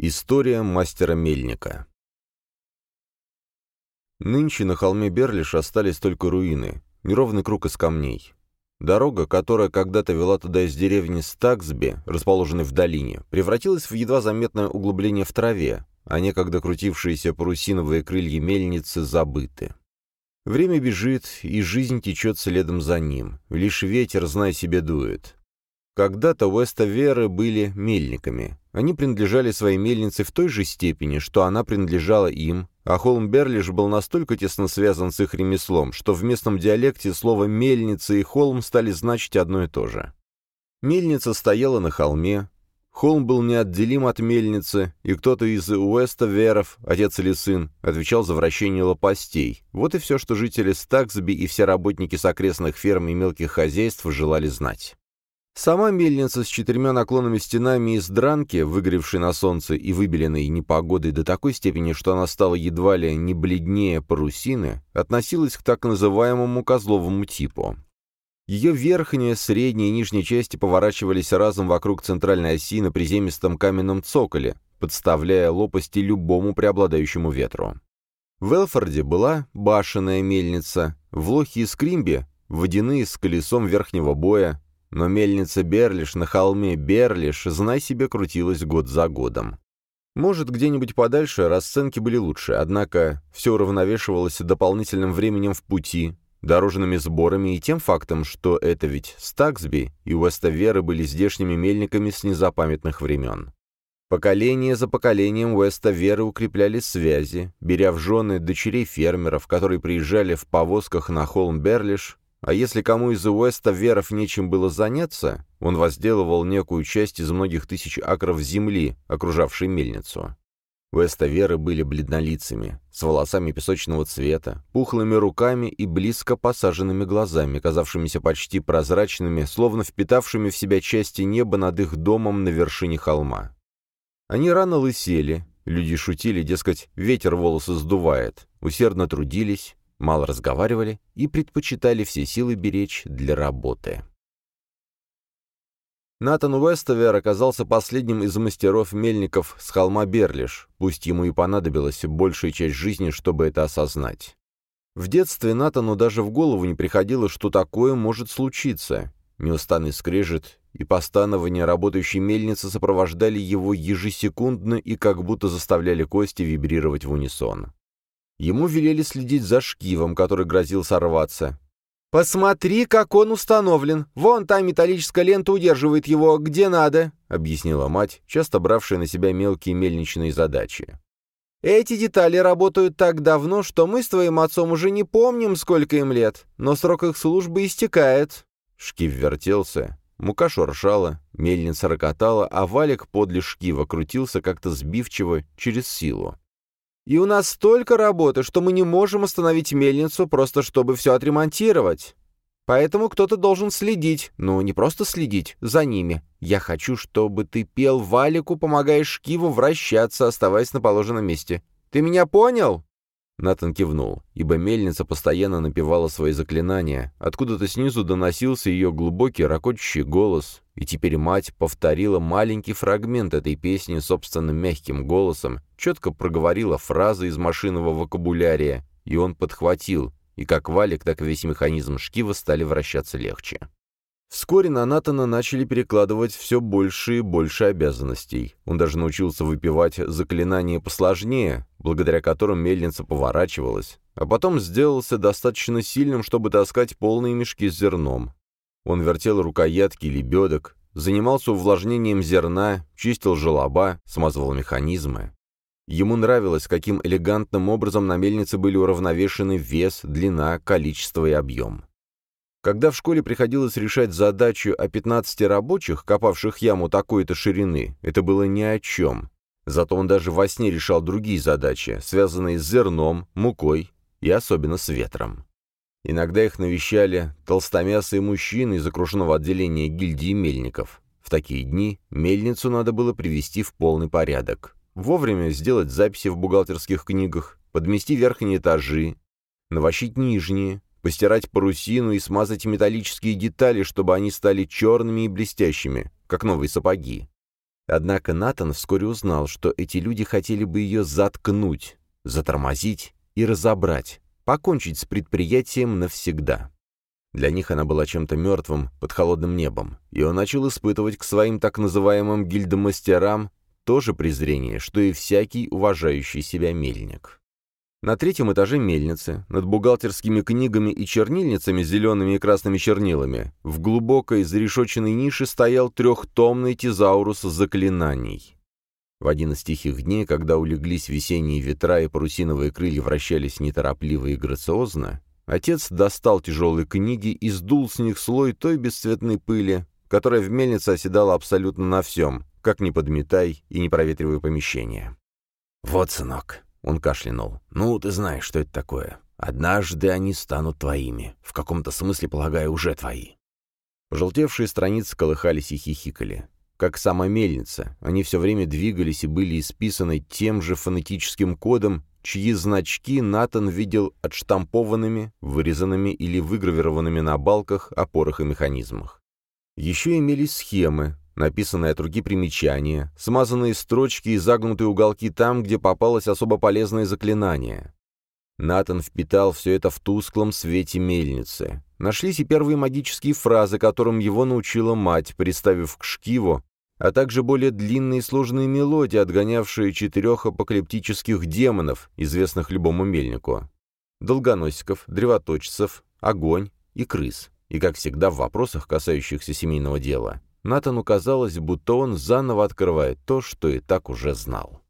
История мастера мельника Нынче на холме Берлиш остались только руины, неровный круг из камней. Дорога, которая когда-то вела туда из деревни Стаксби, расположенной в долине, превратилась в едва заметное углубление в траве, а некогда крутившиеся парусиновые крылья мельницы забыты. Время бежит, и жизнь течет следом за ним. Лишь ветер, знай себе, дует. Когда-то Уэста-Веры были мельниками. Они принадлежали своей мельнице в той же степени, что она принадлежала им, а холм Берлиш был настолько тесно связан с их ремеслом, что в местном диалекте слово «мельница» и «холм» стали значить одно и то же. Мельница стояла на холме, холм был неотделим от мельницы, и кто-то из Уэста-Веров, отец или сын, отвечал за вращение лопастей. Вот и все, что жители Стаксби и все работники с окрестных ферм и мелких хозяйств желали знать. Сама мельница с четырьмя наклонными стенами из дранки, выгоревшей на солнце и выбеленной непогодой до такой степени, что она стала едва ли не бледнее парусины, относилась к так называемому козловому типу. Ее верхняя, средняя и нижняя части поворачивались разом вокруг центральной оси на приземистом каменном цоколе, подставляя лопасти любому преобладающему ветру. В Элфорде была башенная мельница, в Лохе и Скримбе — водяные с колесом верхнего боя, но мельница Берлиш на холме Берлиш, знай себе, крутилась год за годом. Может, где-нибудь подальше расценки были лучше, однако все уравновешивалось дополнительным временем в пути, дорожными сборами и тем фактом, что это ведь Стаксби и Уэста-Веры были здешними мельниками с незапамятных времен. Поколение за поколением Уэста-Веры укрепляли связи, беря в жены дочерей фермеров, которые приезжали в повозках на холм Берлиш, а если кому из Уэста Веров нечем было заняться, он возделывал некую часть из многих тысяч акров земли, окружавшей мельницу. Уэста Веры были бледнолицами, с волосами песочного цвета, пухлыми руками и близко посаженными глазами, казавшимися почти прозрачными, словно впитавшими в себя части неба над их домом на вершине холма. Они рано лысели, люди шутили, дескать, ветер волосы сдувает, усердно трудились, мало разговаривали и предпочитали все силы беречь для работы. Натан Уэстовер оказался последним из мастеров-мельников с холма Берлиш, пусть ему и понадобилась большая часть жизни, чтобы это осознать. В детстве Натану даже в голову не приходило, что такое может случиться. Неустанный скрежет и постанование работающей мельницы сопровождали его ежесекундно и как будто заставляли кости вибрировать в унисон. Ему велели следить за шкивом, который грозил сорваться. «Посмотри, как он установлен! Вон та металлическая лента удерживает его, где надо!» — объяснила мать, часто бравшая на себя мелкие мельничные задачи. «Эти детали работают так давно, что мы с твоим отцом уже не помним, сколько им лет, но срок их службы истекает». Шкив вертелся, мука шуршала, мельница рокотала, а валик подле шкива крутился как-то сбивчиво через силу. И у нас столько работы, что мы не можем остановить мельницу просто чтобы все отремонтировать. Поэтому кто-то должен следить, ну, не просто следить, за ними. Я хочу, чтобы ты пел валику, помогая шкиву вращаться, оставаясь на положенном месте. Ты меня понял?» Натан кивнул, ибо мельница постоянно напевала свои заклинания. Откуда-то снизу доносился ее глубокий, ракочущий голос, и теперь мать повторила маленький фрагмент этой песни собственным мягким голосом, четко проговорила фразы из машинного вокабулярия, и он подхватил, и как валик, так и весь механизм шкива стали вращаться легче. Вскоре на Натана начали перекладывать все больше и больше обязанностей. Он даже научился выпивать заклинания посложнее, благодаря которым мельница поворачивалась, а потом сделался достаточно сильным, чтобы таскать полные мешки с зерном. Он вертел рукоятки лебедок, занимался увлажнением зерна, чистил желоба, смазывал механизмы. Ему нравилось, каким элегантным образом на мельнице были уравновешены вес, длина, количество и объем. Когда в школе приходилось решать задачу о 15 рабочих, копавших яму такой-то ширины, это было ни о чем. Зато он даже во сне решал другие задачи, связанные с зерном, мукой и особенно с ветром. Иногда их навещали толстомясые мужчины из окружного отделения гильдии мельников. В такие дни мельницу надо было привести в полный порядок. Вовремя сделать записи в бухгалтерских книгах, подмести верхние этажи, навощить нижние, постирать парусину и смазать металлические детали, чтобы они стали черными и блестящими, как новые сапоги. Однако Натан вскоре узнал, что эти люди хотели бы ее заткнуть, затормозить и разобрать, покончить с предприятием навсегда. Для них она была чем-то мертвым под холодным небом, и он начал испытывать к своим так называемым гильдомастерам то же презрение, что и всякий уважающий себя мельник. На третьем этаже мельницы, над бухгалтерскими книгами и чернильницами с зелеными и красными чернилами, в глубокой зарешоченной нише стоял трехтомный тезаурус заклинаний. В один из тихих дней, когда улеглись весенние ветра и парусиновые крылья вращались неторопливо и грациозно, отец достал тяжелые книги и сдул с них слой той бесцветной пыли, которая в мельнице оседала абсолютно на всем, как не подметай и не проветривай помещение. «Вот, сынок», он кашлянул. «Ну, ты знаешь, что это такое. Однажды они станут твоими. В каком-то смысле, полагаю, уже твои». Пожелтевшие страницы колыхались и хихикали. Как сама мельница, они все время двигались и были исписаны тем же фонетическим кодом, чьи значки Натан видел отштампованными, вырезанными или выгравированными на балках, опорах и механизмах. Еще имелись схемы, написанные от руки примечания, смазанные строчки и загнутые уголки там, где попалось особо полезное заклинание. Натан впитал все это в тусклом свете мельницы. Нашлись и первые магические фразы, которым его научила мать, приставив к шкиву, а также более длинные и сложные мелодии, отгонявшие четырех апокалиптических демонов, известных любому мельнику. Долгоносиков, древоточцев, огонь и крыс. И, как всегда, в вопросах, касающихся семейного дела. Натану казалось, будто он заново открывает то, что и так уже знал.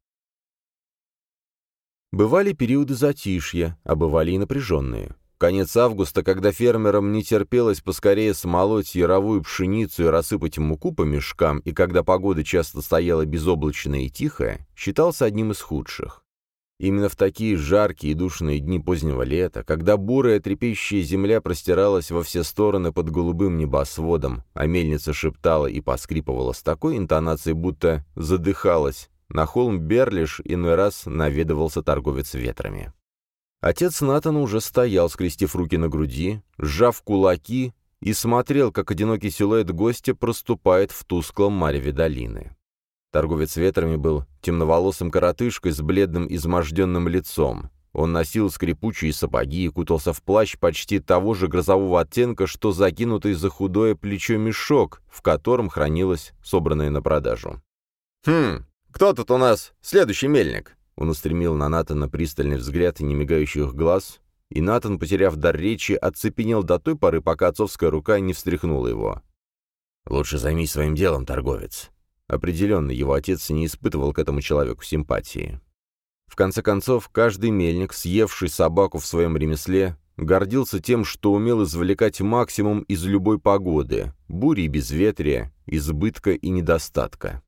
Бывали периоды затишья, а бывали и напряженные. Конец августа, когда фермерам не терпелось поскорее смолоть яровую пшеницу и рассыпать муку по мешкам, и когда погода часто стояла безоблачная и тихая, считался одним из худших. Именно в такие жаркие и душные дни позднего лета, когда бурая трепещущая земля простиралась во все стороны под голубым небосводом, а мельница шептала и поскрипывала с такой интонацией, будто задыхалась, на холм Берлиш иной раз наведывался торговец ветрами. Отец Натана уже стоял, скрестив руки на груди, сжав кулаки и смотрел, как одинокий силуэт гостя проступает в тусклом мареве долины. Торговец ветрами был темноволосым коротышкой с бледным изможденным лицом. Он носил скрипучие сапоги и кутался в плащ почти того же грозового оттенка, что закинутый за худое плечо мешок, в котором хранилось собранное на продажу. «Хм, кто тут у нас следующий мельник?» Он устремил на Натана пристальный взгляд и немигающих глаз, и Натан, потеряв дар речи, оцепенел до той поры, пока отцовская рука не встряхнула его. «Лучше займись своим делом, торговец. Определенно, его отец не испытывал к этому человеку симпатии. В конце концов, каждый мельник, съевший собаку в своем ремесле, гордился тем, что умел извлекать максимум из любой погоды, бури и безветрия, избытка и недостатка.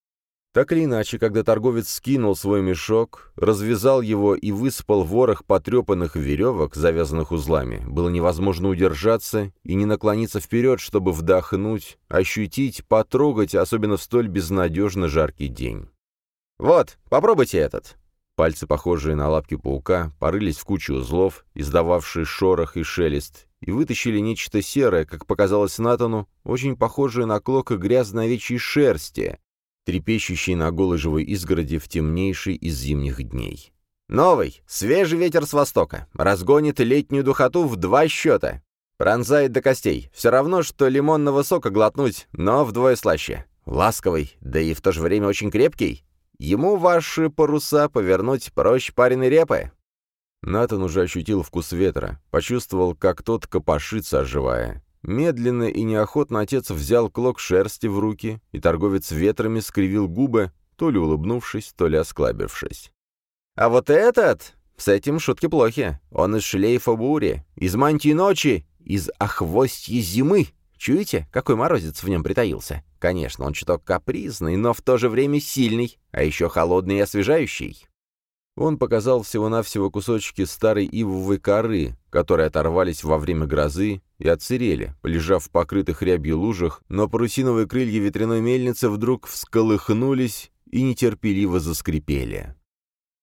Так или иначе, когда торговец скинул свой мешок, развязал его и высыпал ворох потрепанных веревок, завязанных узлами, было невозможно удержаться и не наклониться вперед, чтобы вдохнуть, ощутить, потрогать, особенно в столь безнадежно жаркий день. «Вот, попробуйте этот!» Пальцы, похожие на лапки паука, порылись в кучу узлов, издававшие шорох и шелест, и вытащили нечто серое, как показалось Натану, очень похожее на клок грязной овечьей шерсти, трепещущий на голой живой изгороди в темнейший из зимних дней. «Новый, свежий ветер с востока, разгонит летнюю духоту в два счета. Пронзает до костей. Все равно, что лимонного сока глотнуть, но вдвое слаще. Ласковый, да и в то же время очень крепкий. Ему ваши паруса повернуть проще пареной репы». Натан уже ощутил вкус ветра, почувствовал, как тот копошится, оживая. Медленно и неохотно отец взял клок шерсти в руки, и торговец ветрами скривил губы, то ли улыбнувшись, то ли осклабившись. «А вот этот...» С этим шутки плохи. Он из шлейфа бури, из мантии ночи, из охвостья зимы. Чуете, какой морозец в нем притаился? Конечно, он чуток капризный, но в то же время сильный, а еще холодный и освежающий. Он показал всего-навсего кусочки старой ивовой коры, которые оторвались во время грозы и отсырели, полежав в покрытых рябью лужах, но парусиновые крылья ветряной мельницы вдруг всколыхнулись и нетерпеливо заскрипели.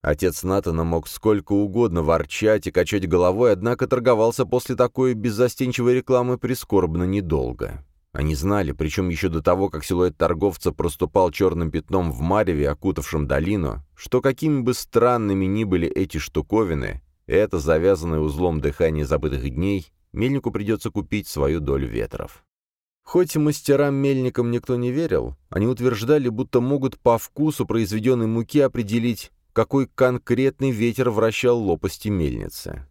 Отец Натана мог сколько угодно ворчать и качать головой, однако торговался после такой беззастенчивой рекламы прискорбно недолго. Они знали, причем еще до того, как силуэт торговца проступал черным пятном в мареве, окутавшем долину, что какими бы странными ни были эти штуковины, это завязанное узлом дыхание забытых дней, мельнику придется купить свою долю ветров. Хоть мастерам-мельникам никто не верил, они утверждали, будто могут по вкусу произведенной муки определить, какой конкретный ветер вращал лопасти мельницы.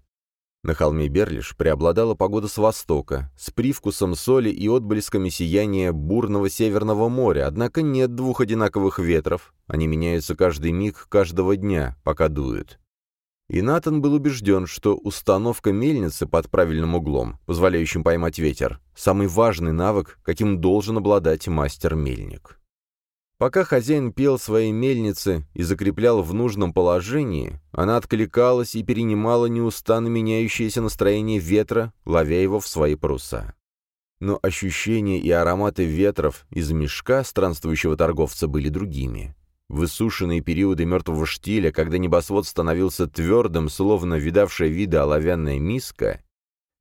На холме Берлиш преобладала погода с востока, с привкусом соли и отблесками сияния бурного Северного моря, однако нет двух одинаковых ветров, они меняются каждый миг каждого дня, пока дуют. И Натан был убежден, что установка мельницы под правильным углом, позволяющим поймать ветер, самый важный навык, каким должен обладать мастер-мельник. Пока хозяин пел своей мельнице и закреплял в нужном положении, она откликалась и перенимала неустанно меняющееся настроение ветра, ловя его в свои паруса. Но ощущения и ароматы ветров из мешка странствующего торговца были другими. Высушенные периоды мертвого штиля, когда небосвод становился твердым, словно видавшая вида оловянная миска,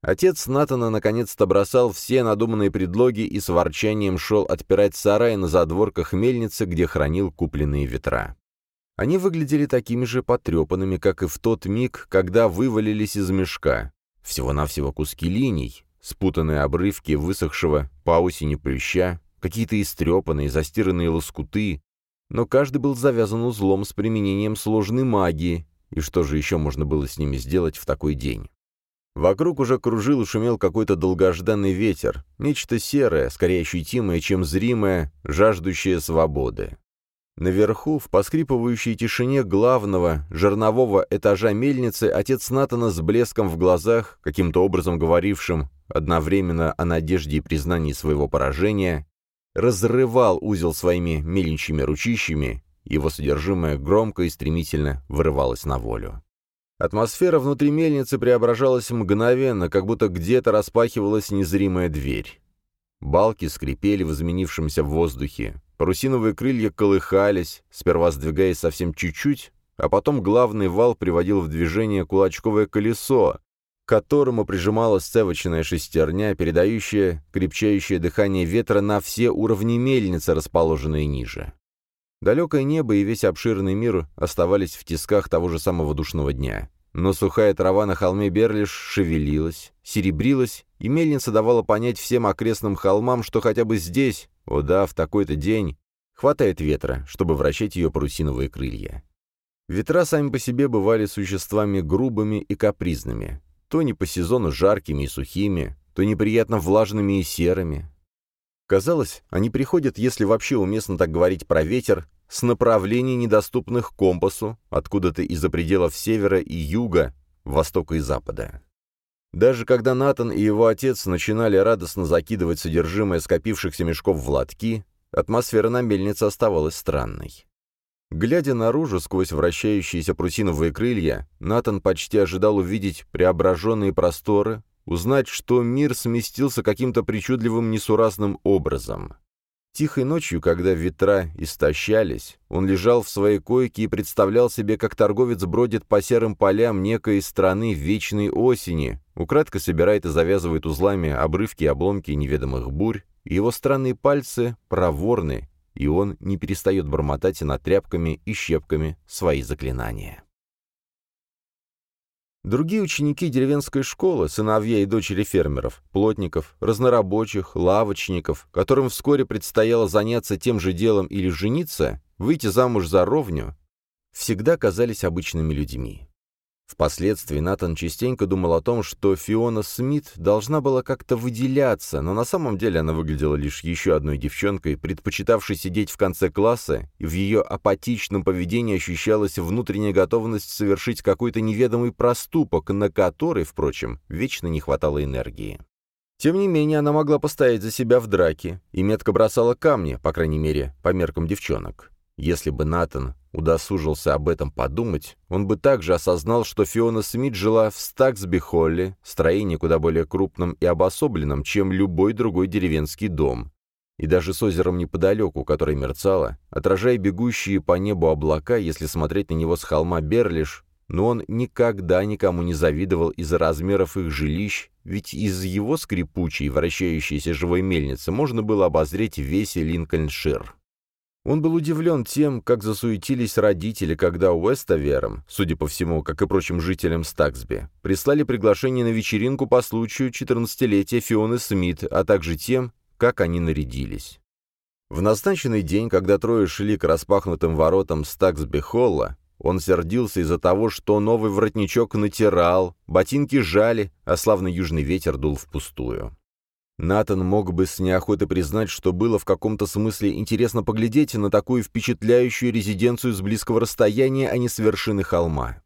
Отец Натана наконец-то бросал все надуманные предлоги и с ворчанием шел отпирать сарай на задворках мельницы, где хранил купленные ветра. Они выглядели такими же потрепанными, как и в тот миг, когда вывалились из мешка. Всего-навсего куски линий, спутанные обрывки высохшего по осени плюща, какие-то истрепанные, застиранные лоскуты, но каждый был завязан узлом с применением сложной магии, и что же еще можно было с ними сделать в такой день? Вокруг уже кружил и шумел какой-то долгожданный ветер, нечто серое, скорее ощутимое, чем зримое, жаждущее свободы. Наверху, в поскрипывающей тишине главного, жернового этажа мельницы, отец Натана с блеском в глазах, каким-то образом говорившим одновременно о надежде и признании своего поражения, разрывал узел своими мельничьими ручищами, его содержимое громко и стремительно вырывалось на волю. Атмосфера внутри мельницы преображалась мгновенно, как будто где-то распахивалась незримая дверь. Балки скрипели в изменившемся воздухе, парусиновые крылья колыхались, сперва сдвигаясь совсем чуть-чуть, а потом главный вал приводил в движение кулачковое колесо, к которому прижималась цевочная шестерня, передающая крепчающее дыхание ветра на все уровни мельницы, расположенные ниже. Далекое небо и весь обширный мир оставались в тисках того же самого душного дня. Но сухая трава на холме Берлиш шевелилась, серебрилась, и мельница давала понять всем окрестным холмам, что хотя бы здесь, о да, в такой-то день, хватает ветра, чтобы вращать ее парусиновые крылья. Ветра сами по себе бывали существами грубыми и капризными, то не по сезону жаркими и сухими, то неприятно влажными и серыми. Казалось, они приходят, если вообще уместно так говорить про ветер, с направлений, недоступных компасу, откуда-то из-за пределов севера и юга, востока и запада. Даже когда Натан и его отец начинали радостно закидывать содержимое скопившихся мешков в лотки, атмосфера на мельнице оставалась странной. Глядя наружу сквозь вращающиеся прусиновые крылья, Натан почти ожидал увидеть преображенные просторы, узнать, что мир сместился каким-то причудливым несуразным образом. Тихой ночью, когда ветра истощались, он лежал в своей койке и представлял себе, как торговец бродит по серым полям некой страны вечной осени, украдко собирает и завязывает узлами обрывки и обломки неведомых бурь, и его странные пальцы проворны, и он не перестает бормотать над тряпками и щепками свои заклинания. Другие ученики деревенской школы, сыновья и дочери фермеров, плотников, разнорабочих, лавочников, которым вскоре предстояло заняться тем же делом или жениться, выйти замуж за ровню, всегда казались обычными людьми. Впоследствии Натан частенько думал о том, что Фиона Смит должна была как-то выделяться, но на самом деле она выглядела лишь еще одной девчонкой, предпочитавшей сидеть в конце класса, и в ее апатичном поведении ощущалась внутренняя готовность совершить какой-то неведомый проступок, на который, впрочем, вечно не хватало энергии. Тем не менее, она могла постоять за себя в драке и метко бросала камни, по крайней мере, по меркам девчонок. Если бы Натан удосужился об этом подумать, он бы также осознал, что Фиона Смит жила в Стаксби-Холле, строении куда более крупном и обособленном, чем любой другой деревенский дом. И даже с озером неподалеку, которое мерцало, отражая бегущие по небу облака, если смотреть на него с холма Берлиш, но он никогда никому не завидовал из-за размеров их жилищ, ведь из его скрипучей, вращающейся живой мельницы можно было обозреть весь Линкольншир. Он был удивлен тем, как засуетились родители, когда Уэстовером, судя по всему, как и прочим жителям Стаксби, прислали приглашение на вечеринку по случаю 14-летия Фионы Смит, а также тем, как они нарядились. В назначенный день, когда трое шли к распахнутым воротам Стаксби-холла, он сердился из-за того, что новый воротничок натирал, ботинки жали, а славный южный ветер дул впустую. Натан мог бы с неохотой признать, что было в каком-то смысле интересно поглядеть на такую впечатляющую резиденцию с близкого расстояния, а не с вершины холма.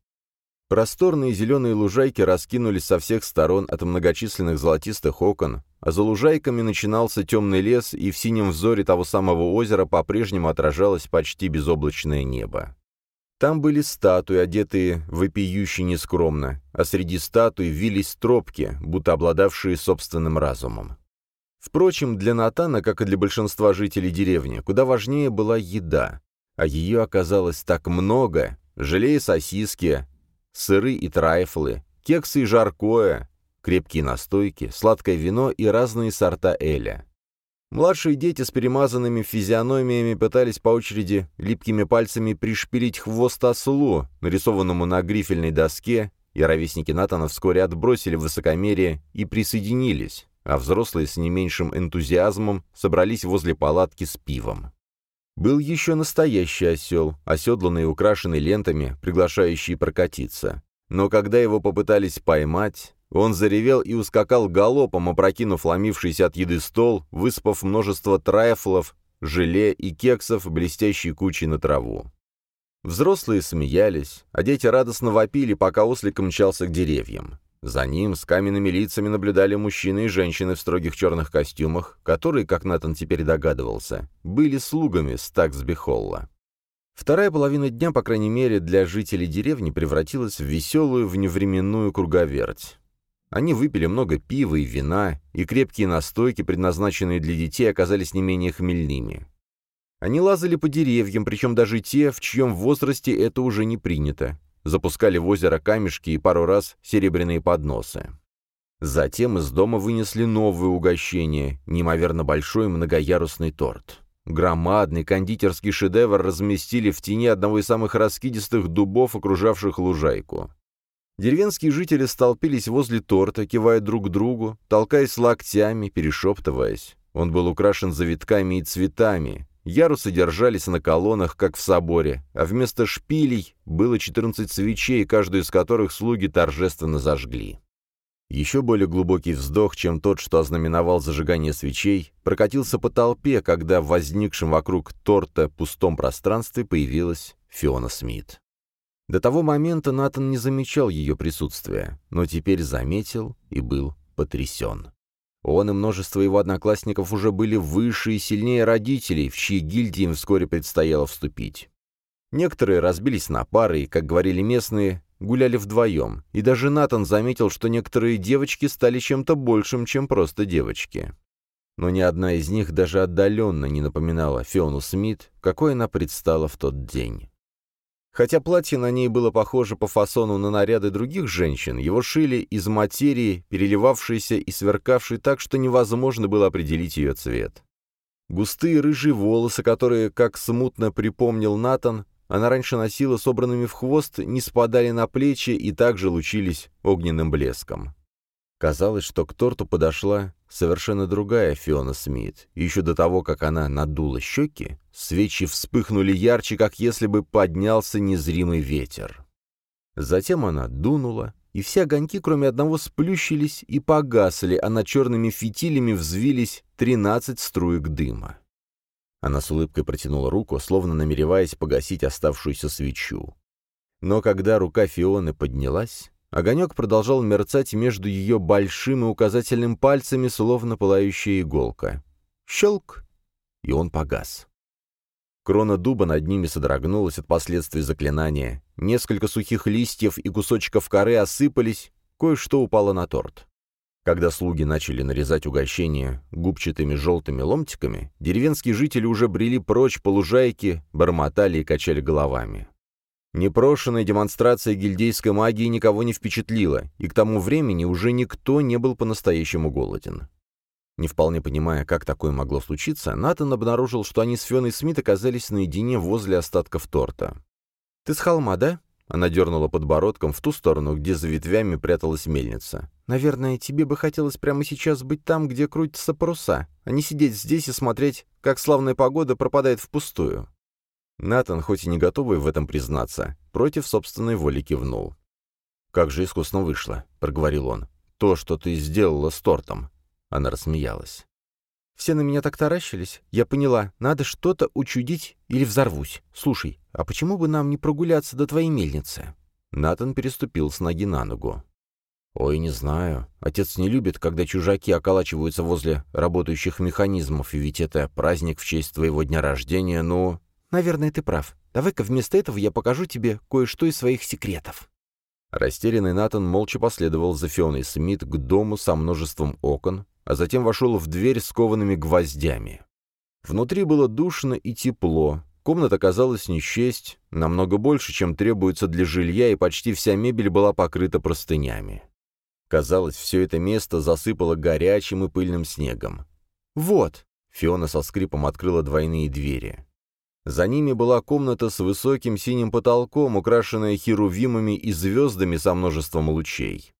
Просторные зеленые лужайки раскинулись со всех сторон от многочисленных золотистых окон, а за лужайками начинался темный лес, и в синем взоре того самого озера по-прежнему отражалось почти безоблачное небо. Там были статуи, одетые вопиюще нескромно, а среди статуй вились тропки, будто обладавшие собственным разумом. Впрочем, для Натана, как и для большинства жителей деревни, куда важнее была еда, а ее оказалось так много, желе сосиски, сыры и трайфлы, кексы и жаркое, крепкие настойки, сладкое вино и разные сорта эля. Младшие дети с перемазанными физиономиями пытались по очереди липкими пальцами пришпилить хвост ослу, нарисованному на грифельной доске, и ровесники Натана вскоре отбросили высокомерие и присоединились, а взрослые с не меньшим энтузиазмом собрались возле палатки с пивом. Был еще настоящий осел, оседланный и украшенный лентами, приглашающий прокатиться. Но когда его попытались поймать, он заревел и ускакал галопом, опрокинув ломившийся от еды стол, выспав множество трайфлов, желе и кексов блестящей кучей на траву. Взрослые смеялись, а дети радостно вопили, пока ослик мчался к деревьям. За ним с каменными лицами наблюдали мужчины и женщины в строгих черных костюмах, которые, как Натан теперь догадывался, были слугами Стаксби-Холла. Вторая половина дня, по крайней мере, для жителей деревни превратилась в веселую вневременную круговерть. Они выпили много пива и вина, и крепкие настойки, предназначенные для детей, оказались не менее хмельными. Они лазали по деревьям, причем даже те, в чьем возрасте это уже не принято. Запускали в озеро камешки и пару раз серебряные подносы. Затем из дома вынесли новое угощение, неимоверно большой многоярусный торт. Громадный кондитерский шедевр разместили в тени одного из самых раскидистых дубов, окружавших лужайку. Деревенские жители столпились возле торта, кивая друг другу, толкаясь локтями, перешептываясь. Он был украшен завитками и цветами. Ярусы держались на колоннах, как в соборе, а вместо шпилей было 14 свечей, каждую из которых слуги торжественно зажгли. Еще более глубокий вздох, чем тот, что ознаменовал зажигание свечей, прокатился по толпе, когда в возникшем вокруг торта пустом пространстве появилась Фиона Смит. До того момента Натан не замечал ее присутствия, но теперь заметил и был потрясен. Он и множество его одноклассников уже были выше и сильнее родителей, в чьи гильдии им вскоре предстояло вступить. Некоторые разбились на пары и, как говорили местные, гуляли вдвоем, и даже Натан заметил, что некоторые девочки стали чем-то большим, чем просто девочки. Но ни одна из них даже отдаленно не напоминала Фиону Смит, какой она предстала в тот день. Хотя платье на ней было похоже по фасону на наряды других женщин, его шили из материи, переливавшейся и сверкавшей так, что невозможно было определить ее цвет. Густые рыжие волосы, которые, как смутно припомнил Натан, она раньше носила собранными в хвост, не спадали на плечи и также лучились огненным блеском. Казалось, что к торту подошла совершенно другая Фиона Смит. Еще до того, как она надула щеки, свечи вспыхнули ярче, как если бы поднялся незримый ветер. Затем она дунула, и все огоньки, кроме одного, сплющились и погасли, а над черными фитилями взвились тринадцать струек дыма. Она с улыбкой протянула руку, словно намереваясь погасить оставшуюся свечу. Но когда рука Фионы поднялась, Огонек продолжал мерцать между ее большим и указательным пальцами, словно пылающая иголка. Щелк! И он погас. Крона дуба над ними содрогнулась от последствий заклинания. Несколько сухих листьев и кусочков коры осыпались, кое-что упало на торт. Когда слуги начали нарезать угощение губчатыми желтыми ломтиками, деревенские жители уже брели прочь по лужайке, бормотали и качали головами. Непрошенная демонстрация гильдейской магии никого не впечатлила, и к тому времени уже никто не был по-настоящему голоден. Не вполне понимая, как такое могло случиться, Натан обнаружил, что они с Фионой Смит оказались наедине возле остатков торта. «Ты с холма, да?» Она дернула подбородком в ту сторону, где за ветвями пряталась мельница. «Наверное, тебе бы хотелось прямо сейчас быть там, где крутятся паруса, а не сидеть здесь и смотреть, как славная погода пропадает впустую». Натан, хоть и не готовый в этом признаться, против собственной воли кивнул. «Как же искусно вышло», — проговорил он. «То, что ты сделала с тортом». Она рассмеялась. «Все на меня так таращились. Я поняла, надо что-то учудить или взорвусь. Слушай, а почему бы нам не прогуляться до твоей мельницы?» Натан переступил с ноги на ногу. «Ой, не знаю. Отец не любит, когда чужаки околачиваются возле работающих механизмов, ведь это праздник в честь твоего дня рождения, ну...» «Наверное, ты прав. Давай-ка вместо этого я покажу тебе кое-что из своих секретов». Растерянный Натан молча последовал за Фионой Смит к дому со множеством окон, а затем вошел в дверь с коваными гвоздями. Внутри было душно и тепло, комната казалась не намного больше, чем требуется для жилья, и почти вся мебель была покрыта простынями. Казалось, все это место засыпало горячим и пыльным снегом. «Вот!» — Фиона со скрипом открыла двойные двери. За ними была комната с высоким синим потолком, украшенная херувимами и звездами со множеством лучей.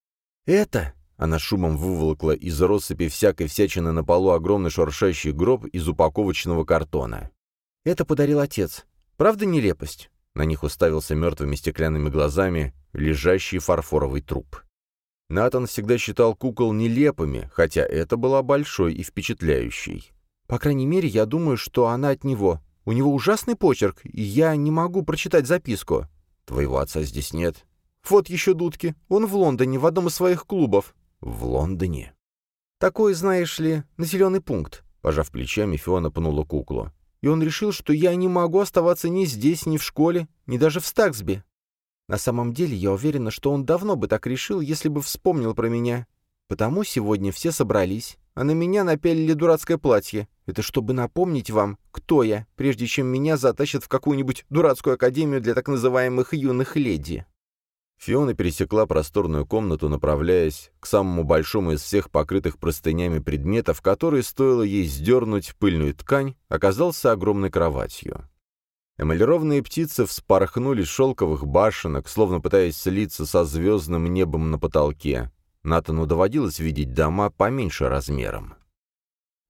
«Это...» — она шумом выволокла из россыпи всякой всячины на полу огромный шуршащий гроб из упаковочного картона. «Это подарил отец. Правда нелепость?» На них уставился мертвыми стеклянными глазами лежащий фарфоровый труп. Натан всегда считал кукол нелепыми, хотя это была большой и впечатляющей. «По крайней мере, я думаю, что она от него. У него ужасный почерк, и я не могу прочитать записку. Твоего отца здесь нет. Вот еще дудки. Он в Лондоне, в одном из своих клубов. В Лондоне? Такой, знаешь ли, населенный пункт. Пожав плечами, Фиона пнула куклу. И он решил, что я не могу оставаться ни здесь, ни в школе, ни даже в Стаксби. На самом деле, я уверена, что он давно бы так решил, если бы вспомнил про меня. Потому сегодня все собрались, а на меня напялили дурацкое платье. Это чтобы напомнить вам, кто я, прежде чем меня затащат в какую-нибудь дурацкую академию для так называемых юных леди». Фиона пересекла просторную комнату, направляясь к самому большому из всех покрытых простынями предметов, который, стоило ей сдернуть пыльную ткань, оказался огромной кроватью. Эмалированные птицы вспорхнули шелковых башенок, словно пытаясь слиться со звездным небом на потолке. Натану доводилось видеть дома поменьше размером.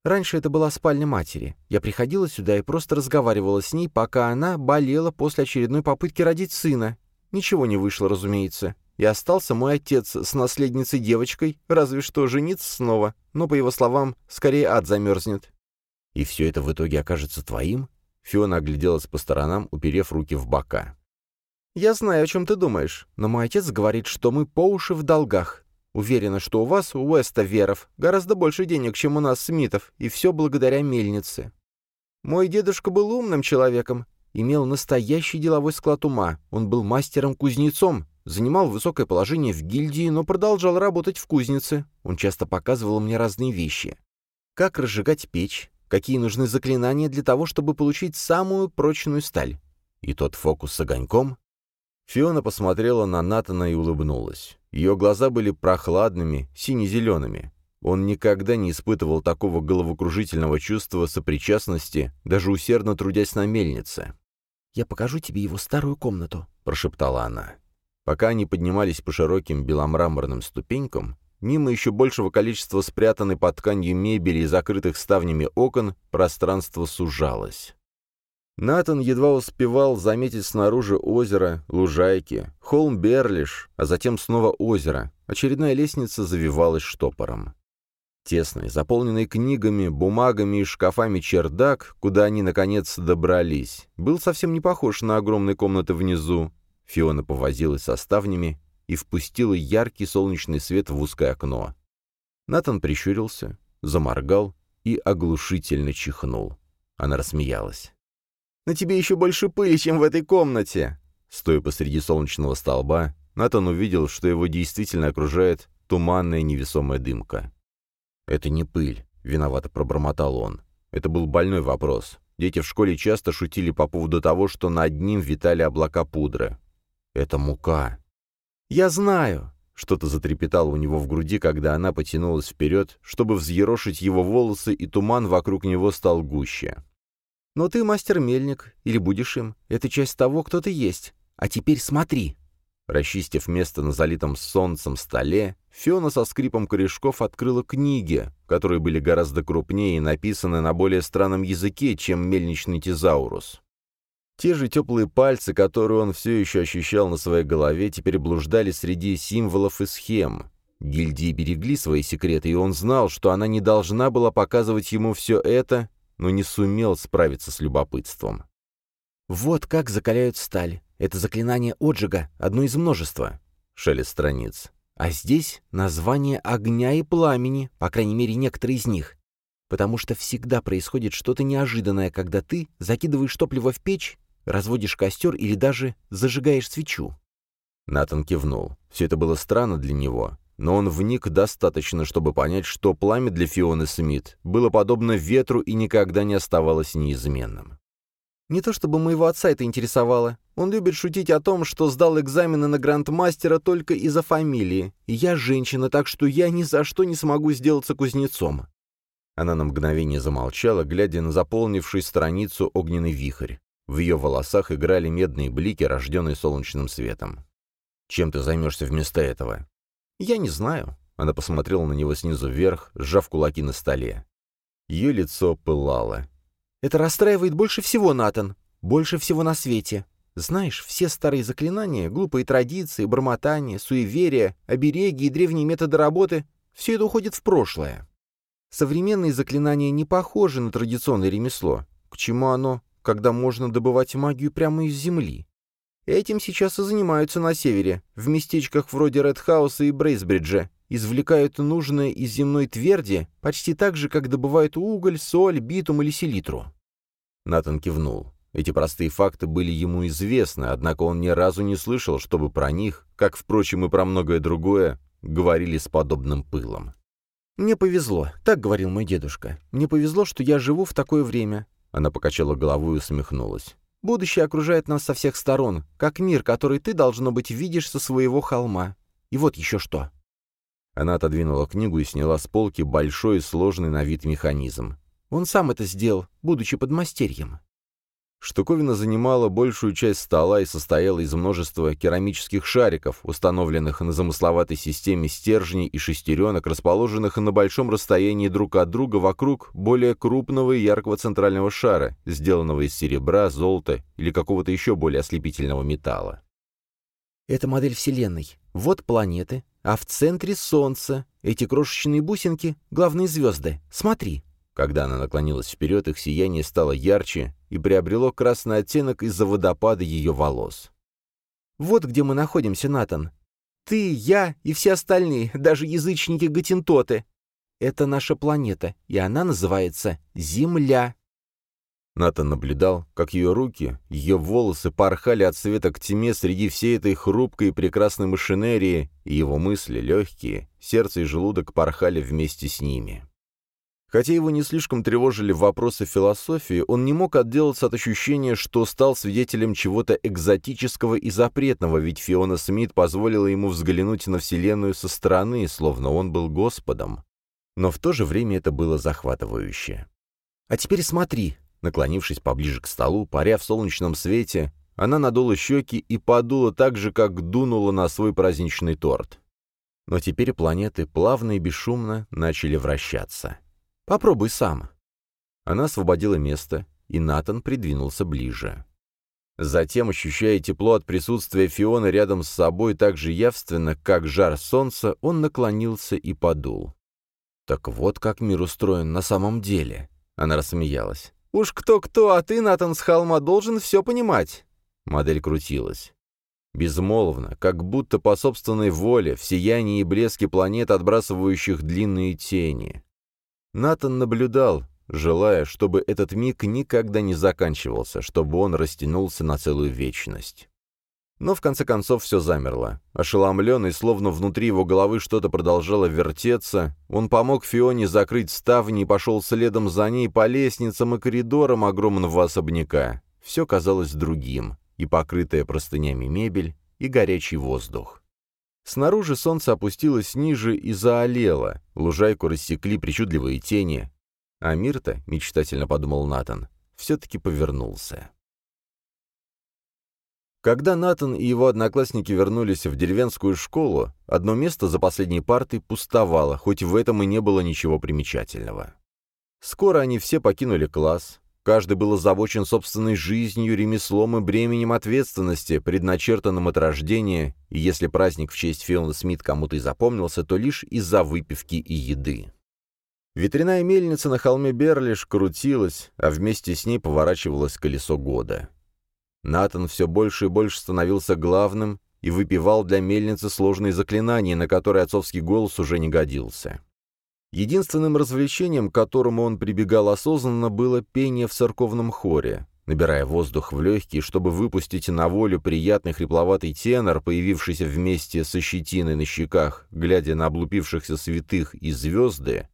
Раньше это была спальня матери. Я приходила сюда и просто разговаривала с ней, пока она болела после очередной попытки родить сына. Ничего не вышло, разумеется. И остался мой отец с наследницей девочкой, разве что жениться снова, но, по его словам, скорее ад замерзнет. «И все это в итоге окажется твоим?» Фиона огляделась по сторонам, уперев руки в бока. «Я знаю, о чем ты думаешь, но мой отец говорит, что мы по уши в долгах. Уверена, что у вас, у Уэста Веров, гораздо больше денег, чем у нас, Смитов, и все благодаря мельнице. Мой дедушка был умным человеком, имел настоящий деловой склад ума, он был мастером-кузнецом, занимал высокое положение в гильдии, но продолжал работать в кузнице. Он часто показывал мне разные вещи. Как разжигать печь, какие нужны заклинания для того, чтобы получить самую прочную сталь. И тот фокус с огоньком. Фиона посмотрела на Натана и улыбнулась. Ее глаза были прохладными, сине-зелеными. Он никогда не испытывал такого головокружительного чувства сопричастности, даже усердно трудясь на мельнице. «Я покажу тебе его старую комнату», — прошептала она. Пока они поднимались по широким беломраморным ступенькам, мимо еще большего количества спрятанной под тканью мебели и закрытых ставнями окон, пространство сужалось. Натан едва успевал заметить снаружи озеро, лужайки, холм Берлиш, а затем снова озеро. Очередная лестница завивалась штопором. Тесный, заполненный книгами, бумагами и шкафами чердак, куда они, наконец, добрались, был совсем не похож на огромные комнаты внизу. Фиона повозилась со ставнями и впустила яркий солнечный свет в узкое окно. Натан прищурился, заморгал и оглушительно чихнул. Она рассмеялась. На тебе еще больше пыли, чем в этой комнате!» Стоя посреди солнечного столба, Натан увидел, что его действительно окружает туманная невесомая дымка. «Это не пыль», — виновато пробормотал он. Это был больной вопрос. Дети в школе часто шутили по поводу того, что над ним витали облака пудры. Это мука. Я знаю. Что-то затрепетало у него в груди, когда она потянулась вперед, чтобы взъерошить его волосы, и туман вокруг него стал гуще. «Но ты мастер-мельник, или будешь им. Это часть того, кто ты есть. А теперь смотри!» Расчистив место на залитом солнцем столе, Фиона со скрипом корешков открыла книги, которые были гораздо крупнее и написаны на более странном языке, чем мельничный тезаурус. Те же теплые пальцы, которые он все еще ощущал на своей голове, теперь блуждали среди символов и схем. Гильдии берегли свои секреты, и он знал, что она не должна была показывать ему все это, но не сумел справиться с любопытством. «Вот как закаляют сталь. Это заклинание отжига, одно из множества. Шелест страниц. А здесь название огня и пламени, по крайней мере, некоторые из них. Потому что всегда происходит что-то неожиданное, когда ты закидываешь топливо в печь, разводишь костер или даже зажигаешь свечу. Натан кивнул. Все это было странно для него, но он вник достаточно, чтобы понять, что пламя для Фионы Смит было подобно ветру и никогда не оставалось неизменным. Не то чтобы моего отца это интересовало. Он любит шутить о том, что сдал экзамены на грандмастера только из-за фамилии. Я женщина, так что я ни за что не смогу сделаться кузнецом». Она на мгновение замолчала, глядя на заполнивший страницу огненный вихрь. В ее волосах играли медные блики, рожденные солнечным светом. «Чем ты займешься вместо этого?» «Я не знаю». Она посмотрела на него снизу вверх, сжав кулаки на столе. Ее лицо пылало. Это расстраивает больше всего, Натан. Больше всего на свете. Знаешь, все старые заклинания, глупые традиции, бормотания, суеверия, обереги и древние методы работы — все это уходит в прошлое. Современные заклинания не похожи на традиционное ремесло. К чему оно, когда можно добывать магию прямо из земли? Этим сейчас и занимаются на севере, в местечках вроде Редхауса и Брейсбриджа, извлекают нужное из земной тверди почти так же, как добывают уголь, соль, битум или селитру. Натан кивнул. Эти простые факты были ему известны, однако он ни разу не слышал, чтобы про них, как, впрочем, и про многое другое, говорили с подобным пылом. «Мне повезло», — так говорил мой дедушка. «Мне повезло, что я живу в такое время». Она покачала головой и усмехнулась. «Будущее окружает нас со всех сторон, как мир, который ты, должно быть, видишь со своего холма. И вот еще что». Она отодвинула книгу и сняла с полки большой и сложный на вид механизм. Он сам это сделал, будучи подмастерьем. Штуковина занимала большую часть стола и состояла из множества керамических шариков, установленных на замысловатой системе стержней и шестеренок, расположенных на большом расстоянии друг от друга вокруг более крупного и яркого центрального шара, сделанного из серебра, золота или какого-то еще более ослепительного металла. Это модель Вселенной. Вот планеты, а в центре Солнце. Эти крошечные бусинки — главные звезды. Смотри». Когда она наклонилась вперед, их сияние стало ярче и приобрело красный оттенок из-за водопада ее волос. «Вот где мы находимся, Натан. Ты, я и все остальные, даже язычники-гатинтоты. Это наша планета, и она называется Земля». Натан наблюдал, как ее руки, ее волосы порхали от света к тьме среди всей этой хрупкой и прекрасной машинерии, и его мысли, легкие, сердце и желудок порхали вместе с ними. Хотя его не слишком тревожили вопросы философии, он не мог отделаться от ощущения, что стал свидетелем чего-то экзотического и запретного, ведь Фиона Смит позволила ему взглянуть на Вселенную со стороны, словно он был Господом. Но в то же время это было захватывающе. «А теперь смотри», Наклонившись поближе к столу, паря в солнечном свете, она надула щеки и подула так же, как дунула на свой праздничный торт. Но теперь планеты плавно и бесшумно начали вращаться. «Попробуй сам». Она освободила место, и Натан придвинулся ближе. Затем, ощущая тепло от присутствия Фионы рядом с собой так же явственно, как жар солнца, он наклонился и подул. «Так вот как мир устроен на самом деле», — она рассмеялась. Уж кто-кто, а ты, Натан с холма, должен все понимать. Модель крутилась. Безмолвно, как будто по собственной воле, в сиянии и блеске планет, отбрасывающих длинные тени. Натан наблюдал, желая, чтобы этот миг никогда не заканчивался, чтобы он растянулся на целую вечность. Но в конце концов все замерло. Ошеломленный, словно внутри его головы что-то продолжало вертеться, он помог Фионе закрыть ставни и пошел следом за ней по лестницам и коридорам огромного особняка. Все казалось другим, и покрытая простынями мебель, и горячий воздух. Снаружи солнце опустилось ниже и заолело, лужайку рассекли причудливые тени. А мир-то, мечтательно подумал Натан, все-таки повернулся. Когда Натан и его одноклассники вернулись в деревенскую школу, одно место за последней партой пустовало, хоть в этом и не было ничего примечательного. Скоро они все покинули класс, каждый был озабочен собственной жизнью, ремеслом и бременем ответственности, предначертанным от рождения, и если праздник в честь Фиона Смит кому-то и запомнился, то лишь из-за выпивки и еды. Ветряная мельница на холме Берлиш крутилась, а вместе с ней поворачивалось колесо года. Натан все больше и больше становился главным и выпивал для мельницы сложные заклинания, на которые отцовский голос уже не годился. Единственным развлечением, к которому он прибегал осознанно, было пение в церковном хоре, набирая воздух в легкие, чтобы выпустить на волю приятный хрипловатый тенор, появившийся вместе со щетиной на щеках, глядя на облупившихся святых и звезды,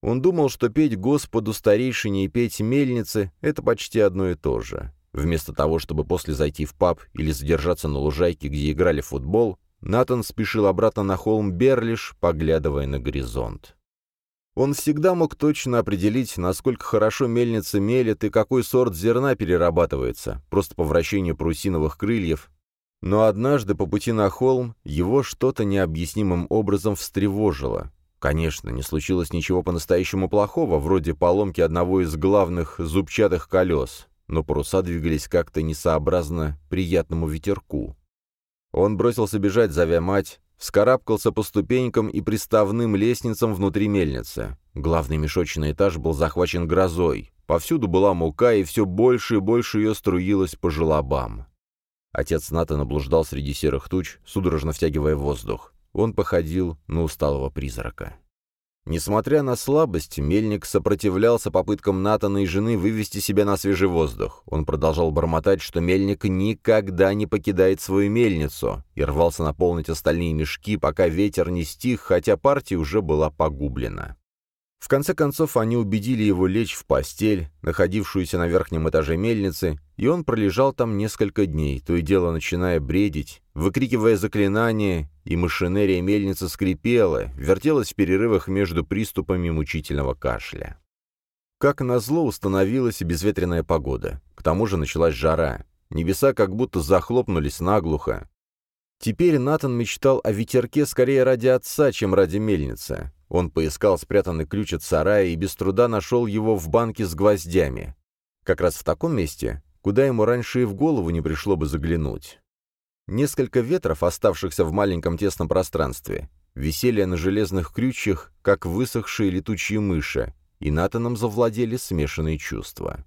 он думал, что петь Господу старейшине и петь мельнице — это почти одно и то же. Вместо того, чтобы после зайти в паб или задержаться на лужайке, где играли в футбол, Натан спешил обратно на холм Берлиш, поглядывая на горизонт. Он всегда мог точно определить, насколько хорошо мельница мелет и какой сорт зерна перерабатывается, просто по вращению парусиновых крыльев. Но однажды по пути на холм его что-то необъяснимым образом встревожило. Конечно, не случилось ничего по-настоящему плохого, вроде поломки одного из главных зубчатых колес, но паруса двигались как-то несообразно приятному ветерку. Он бросился бежать, зовя мать, вскарабкался по ступенькам и приставным лестницам внутри мельницы. Главный мешочный этаж был захвачен грозой. Повсюду была мука, и все больше и больше ее струилось по желобам. Отец Натана блуждал среди серых туч, судорожно втягивая воздух. Он походил на усталого призрака. Несмотря на слабость, мельник сопротивлялся попыткам Натана и жены вывести себя на свежий воздух. Он продолжал бормотать, что мельник никогда не покидает свою мельницу, и рвался наполнить остальные мешки, пока ветер не стих, хотя партия уже была погублена. В конце концов, они убедили его лечь в постель, находившуюся на верхнем этаже мельницы, и он пролежал там несколько дней, то и дело начиная бредить, выкрикивая заклинания, и машинерия мельницы скрипела, вертелась в перерывах между приступами мучительного кашля. Как назло установилась безветренная погода. К тому же началась жара. Небеса как будто захлопнулись наглухо. Теперь Натан мечтал о ветерке скорее ради отца, чем ради мельницы. Он поискал спрятанный ключ от сарая и без труда нашел его в банке с гвоздями. Как раз в таком месте, куда ему раньше и в голову не пришло бы заглянуть. Несколько ветров, оставшихся в маленьком тесном пространстве, висели на железных крючьях, как высохшие летучие мыши, и Натаном завладели смешанные чувства.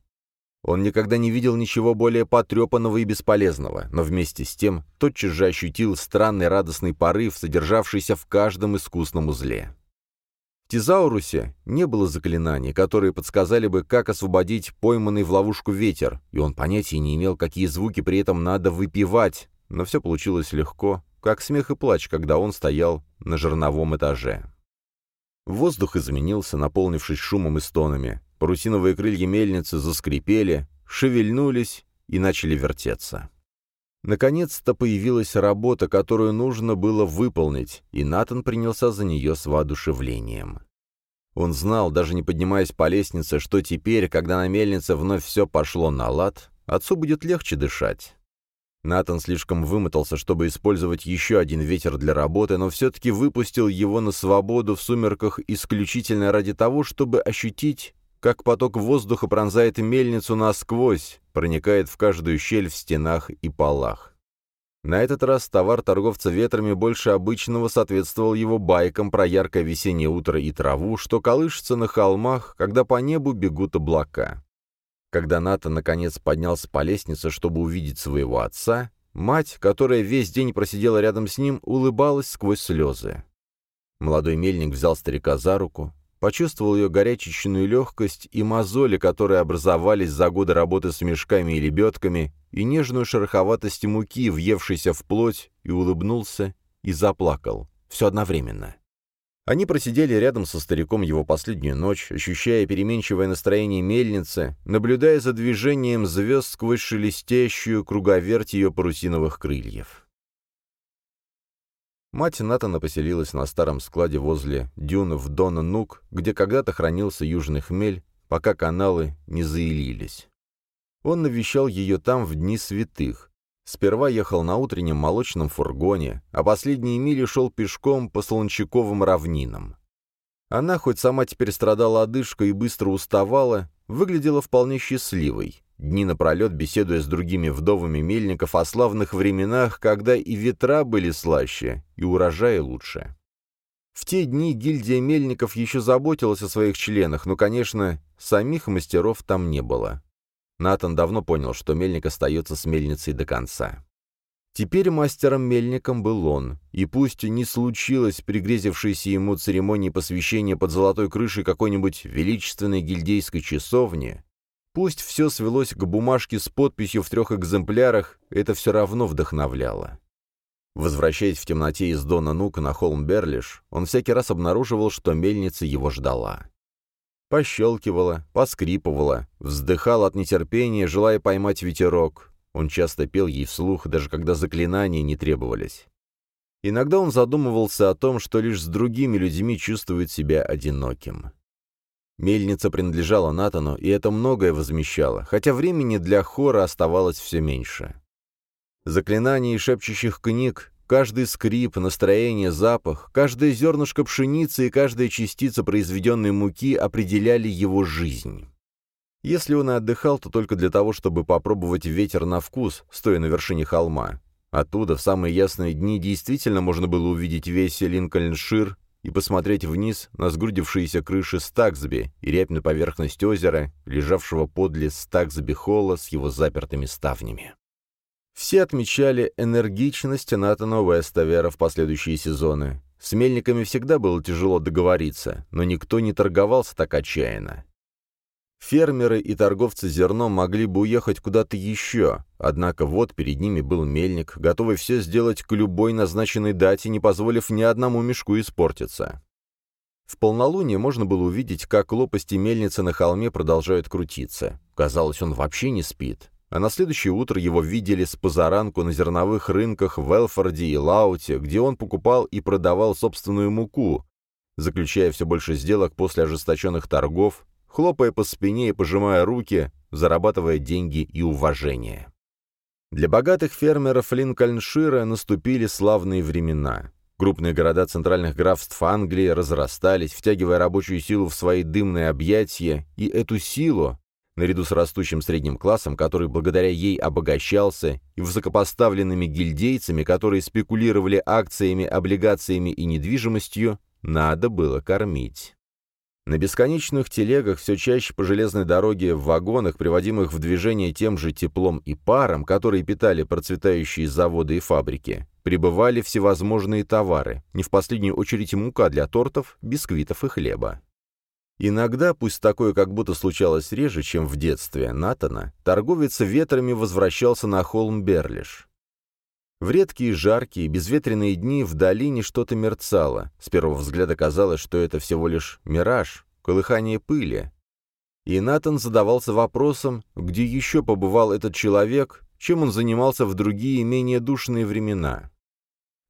Он никогда не видел ничего более потрепанного и бесполезного, но вместе с тем тотчас же ощутил странный радостный порыв, содержавшийся в каждом искусном узле. Тизаурусе не было заклинаний, которые подсказали бы, как освободить пойманный в ловушку ветер, и он понятия не имел, какие звуки при этом надо выпивать, но все получилось легко, как смех и плач, когда он стоял на жерновом этаже. Воздух изменился, наполнившись шумом и стонами. Парусиновые крылья мельницы заскрипели, шевельнулись и начали вертеться. Наконец-то появилась работа, которую нужно было выполнить, и Натан принялся за нее с воодушевлением. Он знал, даже не поднимаясь по лестнице, что теперь, когда на мельнице вновь все пошло на лад, отцу будет легче дышать. Натан слишком вымотался, чтобы использовать еще один ветер для работы, но все-таки выпустил его на свободу в сумерках исключительно ради того, чтобы ощутить, как поток воздуха пронзает мельницу насквозь, проникает в каждую щель в стенах и полах. На этот раз товар торговца ветрами больше обычного соответствовал его байкам про яркое весеннее утро и траву, что колышется на холмах, когда по небу бегут облака. Когда Ната наконец поднялся по лестнице, чтобы увидеть своего отца, мать, которая весь день просидела рядом с ним, улыбалась сквозь слезы. Молодой мельник взял старика за руку, почувствовал ее горячечную легкость и мозоли, которые образовались за годы работы с мешками и лебедками, и нежную шероховатость муки, въевшейся в плоть, и улыбнулся, и заплакал. Все одновременно. Они просидели рядом со стариком его последнюю ночь, ощущая переменчивое настроение мельницы, наблюдая за движением звезд сквозь шелестящую круговерть ее парусиновых крыльев. Мать Натана поселилась на старом складе возле дюнов Дона Нук, где когда-то хранился южный хмель, пока каналы не заилились. Он навещал ее там в дни святых. Сперва ехал на утреннем молочном фургоне, а последние мили шел пешком по Солончаковым равнинам. Она, хоть сама теперь страдала одышкой и быстро уставала, выглядела вполне счастливой, дни напролет беседуя с другими вдовами мельников о славных временах, когда и ветра были слаще, и урожаи лучше. В те дни гильдия мельников еще заботилась о своих членах, но, конечно, самих мастеров там не было. Натан давно понял, что мельник остается с мельницей до конца. Теперь мастером-мельником был он, и пусть не случилось пригрезившейся ему церемонии посвящения под золотой крышей какой-нибудь величественной гильдейской часовни, пусть все свелось к бумажке с подписью в трех экземплярах, это все равно вдохновляло. Возвращаясь в темноте из Дона Нука на холм Берлиш, он всякий раз обнаруживал, что мельница его ждала. Пощелкивала, поскрипывала, вздыхал от нетерпения, желая поймать ветерок, он часто пел ей вслух, даже когда заклинания не требовались. Иногда он задумывался о том, что лишь с другими людьми чувствует себя одиноким. Мельница принадлежала Натану, и это многое возмещало, хотя времени для хора оставалось все меньше. Заклинания и шепчущих книг, каждый скрип, настроение, запах, каждое зернышко пшеницы и каждая частица произведенной муки определяли его жизнь. Если он и отдыхал, то только для того, чтобы попробовать ветер на вкус, стоя на вершине холма. Оттуда в самые ясные дни действительно можно было увидеть весь Линкольншир и посмотреть вниз на сгрудившиеся крыши Стаксби и рябь на поверхность озера, лежавшего подле Стаксби-холла с его запертыми ставнями. Все отмечали энергичность Натана Уэставера в последующие сезоны. С мельниками всегда было тяжело договориться, но никто не торговался так отчаянно. Фермеры и торговцы зерном могли бы уехать куда-то еще, однако вот перед ними был мельник, готовый все сделать к любой назначенной дате, не позволив ни одному мешку испортиться. В полнолуние можно было увидеть, как лопасти мельницы на холме продолжают крутиться. Казалось, он вообще не спит. А на следующее утро его видели с позаранку на зерновых рынках в Элфорде и Лауте, где он покупал и продавал собственную муку, заключая все больше сделок после ожесточенных торгов, хлопая по спине и пожимая руки, зарабатывая деньги и уважение. Для богатых фермеров Линкольншира наступили славные времена. Крупные города центральных графств Англии разрастались, втягивая рабочую силу в свои дымные объятия, и эту силу, наряду с растущим средним классом, который благодаря ей обогащался, и высокопоставленными гильдейцами, которые спекулировали акциями, облигациями и недвижимостью, надо было кормить. На бесконечных телегах все чаще по железной дороге в вагонах, приводимых в движение тем же теплом и паром, которые питали процветающие заводы и фабрики, прибывали всевозможные товары, не в последнюю очередь мука для тортов, бисквитов и хлеба. Иногда, пусть такое как будто случалось реже, чем в детстве Натана, торговец ветрами возвращался на холм Берлиш. В редкие жаркие, безветренные дни в долине что-то мерцало. С первого взгляда казалось, что это всего лишь мираж, колыхание пыли. И Натан задавался вопросом, где еще побывал этот человек, чем он занимался в другие, менее душные времена.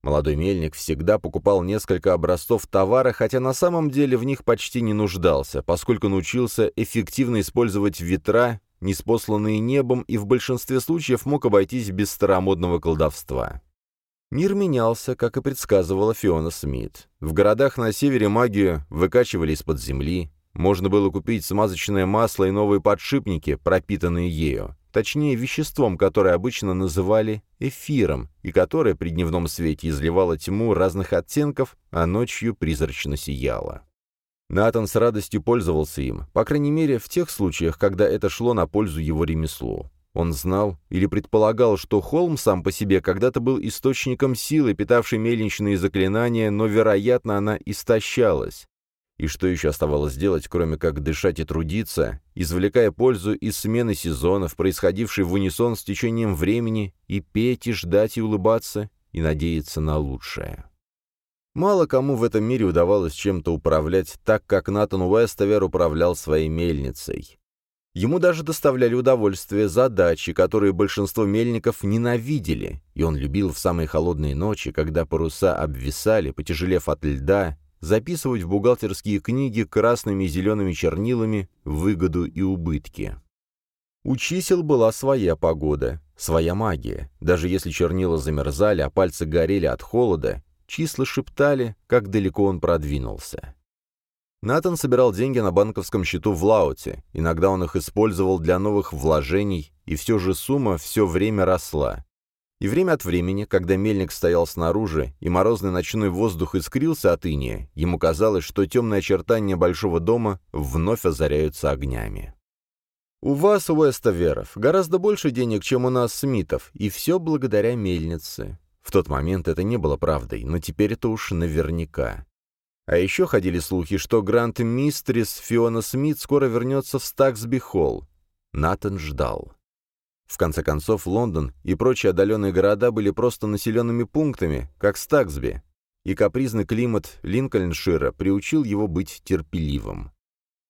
Молодой мельник всегда покупал несколько образцов товара, хотя на самом деле в них почти не нуждался, поскольку научился эффективно использовать ветра неспосланные небом, и в большинстве случаев мог обойтись без старомодного колдовства. Мир менялся, как и предсказывала Фиона Смит. В городах на севере магию выкачивали из-под земли, можно было купить смазочное масло и новые подшипники, пропитанные ею, точнее веществом, которое обычно называли эфиром, и которое при дневном свете изливало тьму разных оттенков, а ночью призрачно сияло. Натан с радостью пользовался им, по крайней мере, в тех случаях, когда это шло на пользу его ремеслу. Он знал или предполагал, что холм сам по себе когда-то был источником силы, питавшей мельничные заклинания, но, вероятно, она истощалась. И что еще оставалось делать, кроме как дышать и трудиться, извлекая пользу из смены сезонов, происходившей в унисон с течением времени, и петь, и ждать, и улыбаться, и надеяться на лучшее. Мало кому в этом мире удавалось чем-то управлять так, как Натан Уэставер управлял своей мельницей. Ему даже доставляли удовольствие задачи, которые большинство мельников ненавидели, и он любил в самые холодные ночи, когда паруса обвисали, потяжелев от льда, записывать в бухгалтерские книги красными и зелеными чернилами выгоду и убытки. У чисел была своя погода, своя магия. Даже если чернила замерзали, а пальцы горели от холода, числа шептали, как далеко он продвинулся. Натан собирал деньги на банковском счету в Лауте. Иногда он их использовал для новых вложений, и все же сумма все время росла. И время от времени, когда мельник стоял снаружи, и морозный ночной воздух искрился от иния, ему казалось, что темные очертания большого дома вновь озаряются огнями. «У вас, у Эстоверов, гораздо больше денег, чем у нас, Смитов, и все благодаря мельнице». В тот момент это не было правдой, но теперь это уж наверняка. А еще ходили слухи, что Грант Мистрис Фиона Смит скоро вернется в Стаксби-Холл. Натан ждал. В конце концов, Лондон и прочие отдаленные города были просто населенными пунктами, как Стаксби, и капризный климат Линкольншира приучил его быть терпеливым.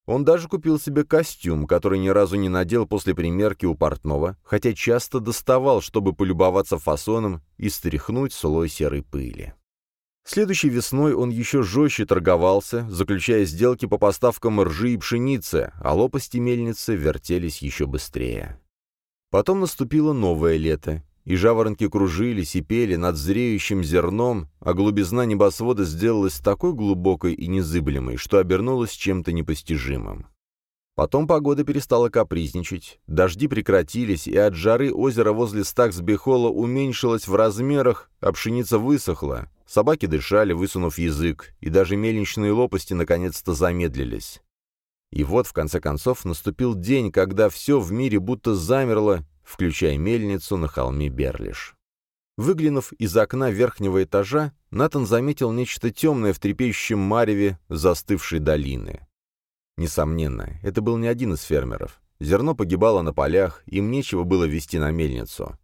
Он даже купил себе костюм, который ни разу не надел после примерки у портного, хотя часто доставал, чтобы полюбоваться фасоном и стряхнуть слой серой пыли. Следующей весной он еще жестче торговался, заключая сделки по поставкам ржи и пшеницы, а лопасти мельницы вертелись еще быстрее. Потом наступило новое лето, и жаворонки кружились и пели над зреющим зерном, а глубизна небосвода сделалась такой глубокой и незыблемой, что обернулась чем-то непостижимым. Потом погода перестала капризничать, дожди прекратились, и от жары озеро возле Стаксбехола уменьшилось в размерах, а пшеница высохла, собаки дышали, высунув язык, и даже мельничные лопасти наконец-то замедлились. И вот, в конце концов, наступил день, когда все в мире будто замерло, включая мельницу на холме Берлиш. Выглянув из окна верхнего этажа, Натан заметил нечто темное в трепещущем мареве застывшей долины. Несомненно, это был не один из фермеров. Зерно погибало на полях, им нечего было вести на мельницу.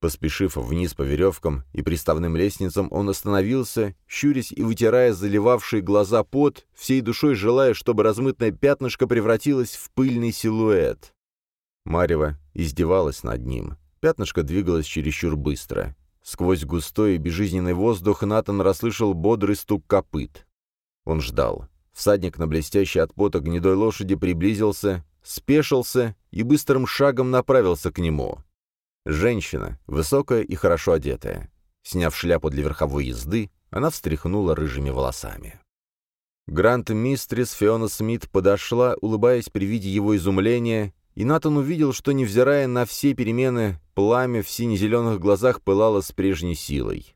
Поспешив вниз по веревкам и приставным лестницам, он остановился, щурясь и вытирая заливавшие глаза пот, всей душой желая, чтобы размытное пятнышко превратилось в пыльный силуэт. Марева издевалась над ним. Пятнышко двигалось чересчур быстро. Сквозь густой и безжизненный воздух Натан расслышал бодрый стук копыт. Он ждал. Всадник на блестящей от пота гнедой лошади приблизился, спешился и быстрым шагом направился к нему. Женщина, высокая и хорошо одетая. Сняв шляпу для верховой езды, она встряхнула рыжими волосами. Грант Мистрис Фиона Смит подошла, улыбаясь при виде его изумления, и Натан увидел, что, невзирая на все перемены, пламя в сине-зеленых глазах пылало с прежней силой.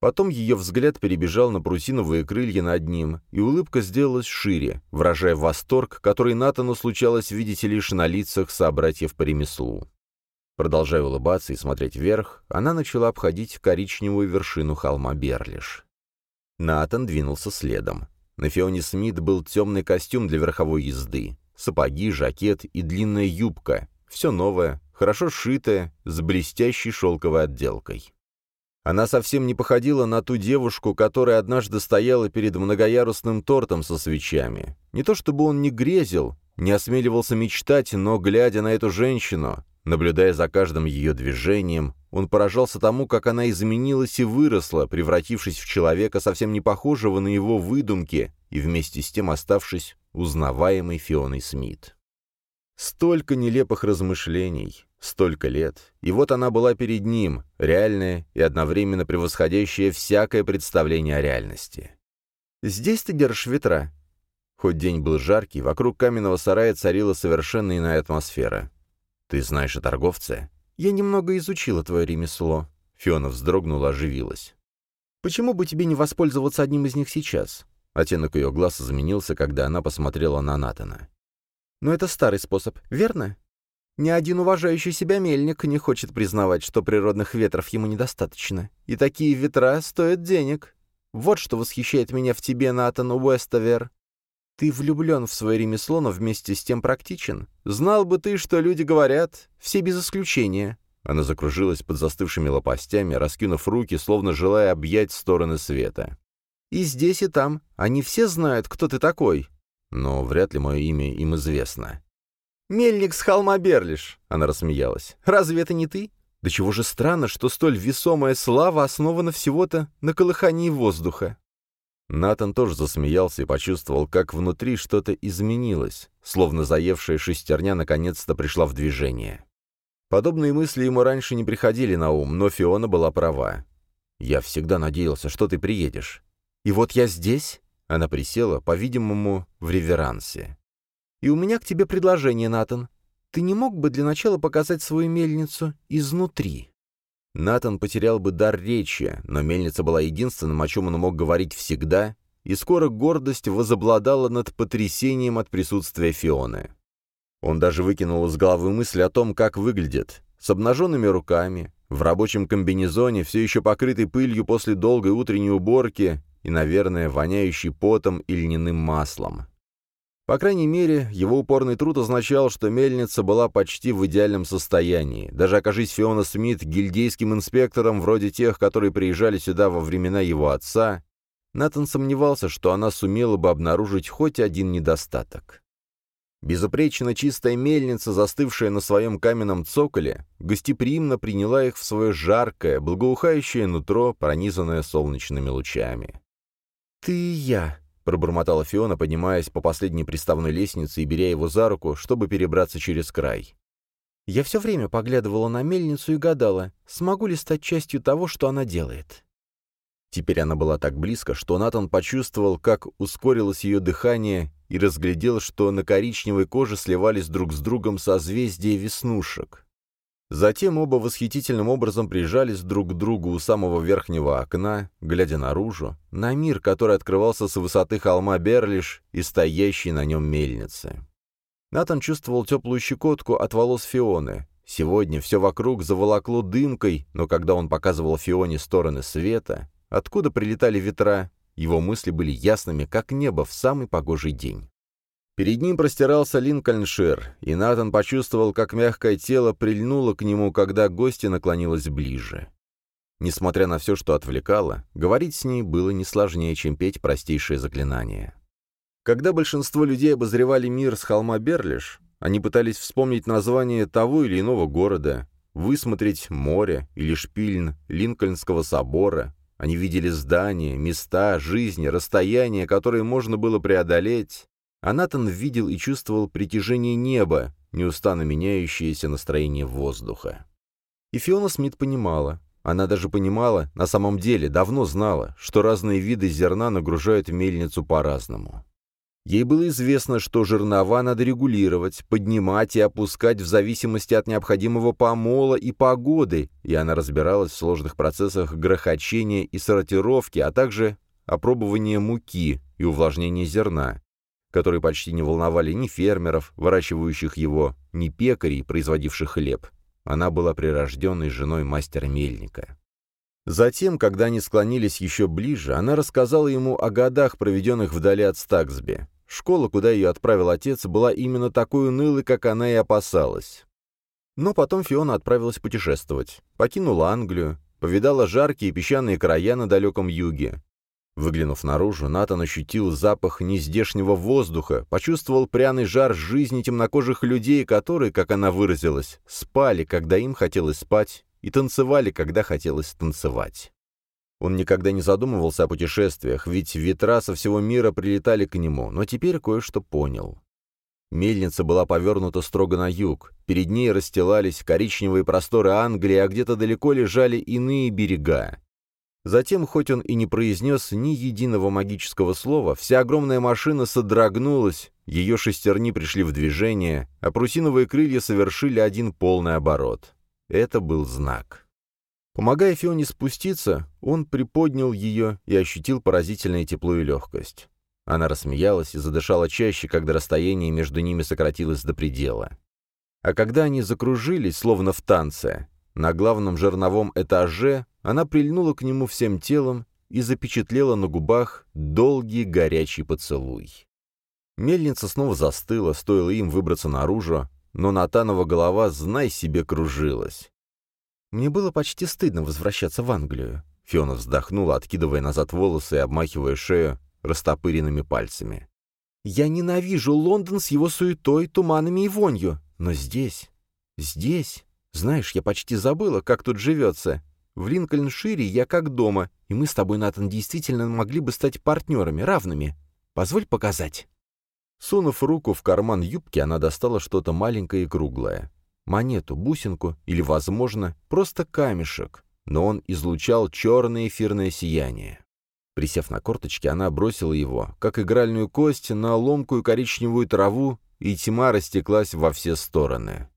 Потом ее взгляд перебежал на прусиновые крылья над ним, и улыбка сделалась шире, выражая восторг, который Натану случалось видеть лишь на лицах собратьев по ремеслу. Продолжая улыбаться и смотреть вверх, она начала обходить коричневую вершину холма Берлиш. Натан двинулся следом. На Фионе Смит был темный костюм для верховой езды. Сапоги, жакет и длинная юбка. Все новое, хорошо сшитое, с блестящей шелковой отделкой. Она совсем не походила на ту девушку, которая однажды стояла перед многоярусным тортом со свечами. Не то чтобы он не грезил, не осмеливался мечтать, но, глядя на эту женщину, наблюдая за каждым ее движением, он поражался тому, как она изменилась и выросла, превратившись в человека, совсем не похожего на его выдумки, и вместе с тем оставшись узнаваемой Фионой Смит. Столько нелепых размышлений, столько лет, и вот она была перед ним, реальная и одновременно превосходящая всякое представление о реальности. «Здесь ты держишь ветра». Хоть день был жаркий, вокруг каменного сарая царила совершенно иная атмосфера. «Ты знаешь о торговце?» «Я немного изучила твое ремесло». Фиона вздрогнула, оживилась. «Почему бы тебе не воспользоваться одним из них сейчас? Оттенок ее глаз изменился, когда она посмотрела на Натана. «Но это старый способ, верно? Ни один уважающий себя мельник не хочет признавать, что природных ветров ему недостаточно. И такие ветра стоят денег. Вот что восхищает меня в тебе, Натан Уэстовер. Ты влюблен в свое ремесло, но вместе с тем практичен. Знал бы ты, что люди говорят, все без исключения». Она закружилась под застывшими лопастями, раскинув руки, словно желая объять стороны света. И здесь, и там. Они все знают, кто ты такой. Но вряд ли мое имя им известно. «Мельник с холма Берлиш!» — она рассмеялась. «Разве это не ты? Да чего же странно, что столь весомая слава основана всего-то на колыхании воздуха?» Натан тоже засмеялся и почувствовал, как внутри что-то изменилось, словно заевшая шестерня наконец-то пришла в движение. Подобные мысли ему раньше не приходили на ум, но Фиона была права. «Я всегда надеялся, что ты приедешь. И вот я здесь?» Она присела, по-видимому, в реверансе. «И у меня к тебе предложение, Натан. Ты не мог бы для начала показать свою мельницу изнутри?» Натан потерял бы дар речи, но мельница была единственным, о чем он мог говорить всегда, и скоро гордость возобладала над потрясением от присутствия Фионы. Он даже выкинул из головы мысль о том, как выглядит, с обнаженными руками, в рабочем комбинезоне, все еще покрытый пылью после долгой утренней уборки и, наверное, воняющий потом и льняным маслом. По крайней мере, его упорный труд означал, что мельница была почти в идеальном состоянии. Даже окажись Фиона Смит гильдейским инспектором, вроде тех, которые приезжали сюда во времена его отца, Натан сомневался, что она сумела бы обнаружить хоть один недостаток. Безупречно чистая мельница, застывшая на своем каменном цоколе, гостеприимно приняла их в свое жаркое, благоухающее нутро, пронизанное солнечными лучами. «Ты и я», — пробормотала Фиона, поднимаясь по последней приставной лестнице и беря его за руку, чтобы перебраться через край. «Я все время поглядывала на мельницу и гадала, смогу ли стать частью того, что она делает». Теперь она была так близко, что Натан почувствовал, как ускорилось ее дыхание и разглядел, что на коричневой коже сливались друг с другом созвездия веснушек. Затем оба восхитительным образом прижались друг к другу у самого верхнего окна, глядя наружу, на мир, который открывался с высоты холма Берлиш и стоящей на нем мельницы. Натан чувствовал теплую щекотку от волос Фионы. Сегодня все вокруг заволокло дымкой, но когда он показывал Фионе стороны света, откуда прилетали ветра, его мысли были ясными, как небо в самый погожий день. Перед ним простирался Линкольншир, и Натан почувствовал, как мягкое тело прильнуло к нему, когда гостья наклонилась ближе. Несмотря на все, что отвлекало, говорить с ней было не сложнее, чем петь простейшее заклинание. Когда большинство людей обозревали мир с холма Берлиш, они пытались вспомнить название того или иного города, высмотреть море или шпильн Линкольнского собора. Они видели здания, места, жизни, расстояния, которые можно было преодолеть, а Натан видел и чувствовал притяжение неба, неустанно меняющееся настроение воздуха. И Фиона Смит понимала, она даже понимала, на самом деле давно знала, что разные виды зерна нагружают мельницу по-разному. Ей было известно, что жернова надо регулировать, поднимать и опускать в зависимости от необходимого помола и погоды, и она разбиралась в сложных процессах грохочения и сортировки, а также опробования муки и увлажнения зерна, которые почти не волновали ни фермеров, выращивающих его, ни пекарей, производивших хлеб. Она была прирожденной женой мастера-мельника. Затем, когда они склонились еще ближе, она рассказала ему о годах, проведенных вдали от Стаксби. Школа, куда ее отправил отец, была именно такой унылой, как она и опасалась. Но потом Фиона отправилась путешествовать, покинула Англию, повидала жаркие песчаные края на далеком юге, Выглянув наружу, Натан ощутил запах нездешнего воздуха, почувствовал пряный жар жизни темнокожих людей, которые, как она выразилась, спали, когда им хотелось спать, и танцевали, когда хотелось танцевать. Он никогда не задумывался о путешествиях, ведь ветра со всего мира прилетали к нему, но теперь кое-что понял. Мельница была повернута строго на юг, перед ней расстилались коричневые просторы Англии, а где-то далеко лежали иные берега. Затем, хоть он и не произнес ни единого магического слова, вся огромная машина содрогнулась, ее шестерни пришли в движение, а прусиновые крылья совершили один полный оборот. Это был знак. Помогая Фионе спуститься, он приподнял ее и ощутил поразительное тепло и легкость. Она рассмеялась и задышала чаще, когда расстояние между ними сократилось до предела. А когда они закружились, словно в танце, на главном жерновом этаже она прильнула к нему всем телом и запечатлела на губах долгий горячий поцелуй. Мельница снова застыла, стоило им выбраться наружу, но Натанова голова, знай себе, кружилась. «Мне было почти стыдно возвращаться в Англию», — Фиона вздохнула, откидывая назад волосы и обмахивая шею растопыренными пальцами. «Я ненавижу Лондон с его суетой, туманами и вонью. Но здесь, здесь, знаешь, я почти забыла, как тут живется. В Линкольншире я как дома, и мы с тобой, Натан, действительно могли бы стать партнерами, равными. Позволь показать». Сунув руку в карман юбки, она достала что-то маленькое и круглое. Монету, бусинку или, возможно, просто камешек, но он излучал черное эфирное сияние. Присев на корточки, она бросила его, как игральную кость, на ломкую коричневую траву, и тьма растеклась во все стороны.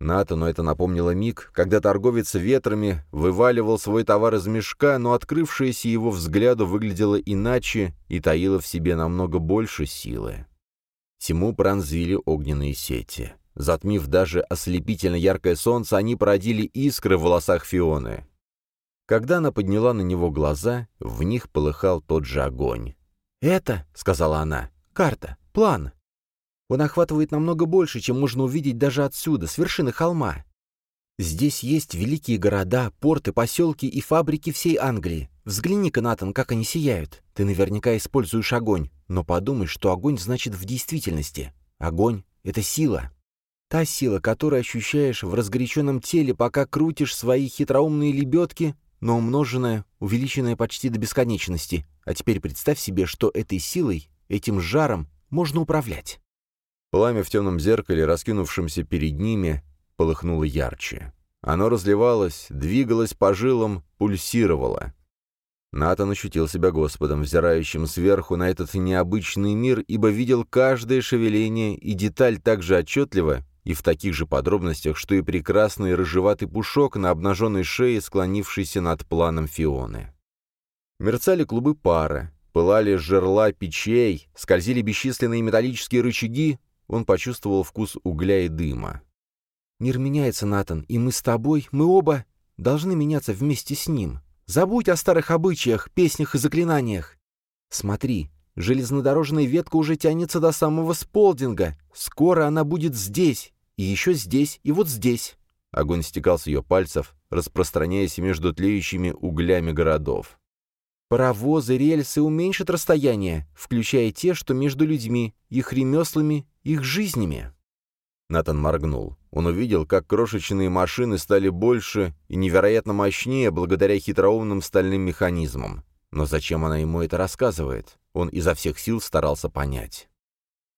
Натану это напомнило миг, когда торговец ветрами вываливал свой товар из мешка, но открывшееся его взгляду выглядело иначе и таило в себе намного больше силы. Тьму пронзили огненные сети. Затмив даже ослепительно яркое солнце, они породили искры в волосах Фионы. Когда она подняла на него глаза, в них полыхал тот же огонь. «Это, — сказала она, — карта, план. Он охватывает намного больше, чем можно увидеть даже отсюда, с вершины холма. Здесь есть великие города, порты, поселки и фабрики всей Англии. Взгляни-ка, Натан, как они сияют. Ты наверняка используешь огонь, но подумай, что огонь значит в действительности. Огонь — это сила. Та сила, которую ощущаешь в разгоряченном теле, пока крутишь свои хитроумные лебедки, но умноженная, увеличенная почти до бесконечности. А теперь представь себе, что этой силой, этим жаром можно управлять. Пламя в темном зеркале, раскинувшемся перед ними, полыхнуло ярче. Оно разливалось, двигалось по жилам, пульсировало. Натан ощутил себя Господом, взирающим сверху на этот необычный мир, ибо видел каждое шевеление и деталь так же отчетливо и в таких же подробностях, что и прекрасный рыжеватый пушок на обнаженной шее, склонившийся над планом Фионы. Мерцали клубы пара, пылали жерла печей, скользили бесчисленные металлические рычаги, он почувствовал вкус угля и дыма. «Мир меняется, Натан, и мы с тобой, мы оба должны меняться вместе с ним. Забудь о старых обычаях, песнях и заклинаниях. Смотри, железнодорожная ветка уже тянется до самого Сполдинга. Скоро она будет здесь, и еще здесь, и вот здесь». Огонь стекал с ее пальцев, распространяясь между тлеющими углями городов. Паровозы, рельсы уменьшат расстояние, включая те, что между людьми, их ремеслами их жизнями. Натан моргнул. Он увидел, как крошечные машины стали больше и невероятно мощнее благодаря хитроумным стальным механизмам. Но зачем она ему это рассказывает? Он изо всех сил старался понять.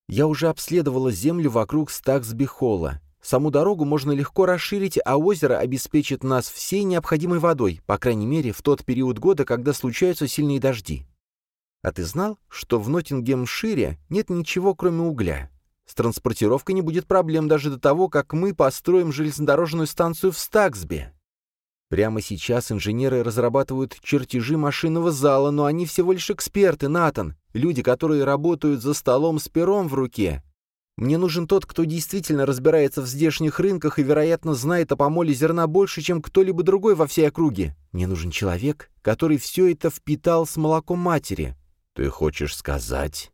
«Я уже обследовала землю вокруг Стаксби-Холла. Саму дорогу можно легко расширить, а озеро обеспечит нас всей необходимой водой, по крайней мере, в тот период года, когда случаются сильные дожди. А ты знал, что в Ноттингемшире нет ничего, кроме угля? С транспортировкой не будет проблем даже до того, как мы построим железнодорожную станцию в Стаксби. Прямо сейчас инженеры разрабатывают чертежи машинного зала, но они всего лишь эксперты, Натан, люди, которые работают за столом с пером в руке. Мне нужен тот, кто действительно разбирается в здешних рынках и, вероятно, знает о помоле зерна больше, чем кто-либо другой во всей округе. Мне нужен человек, который все это впитал с молоком матери. Ты хочешь сказать?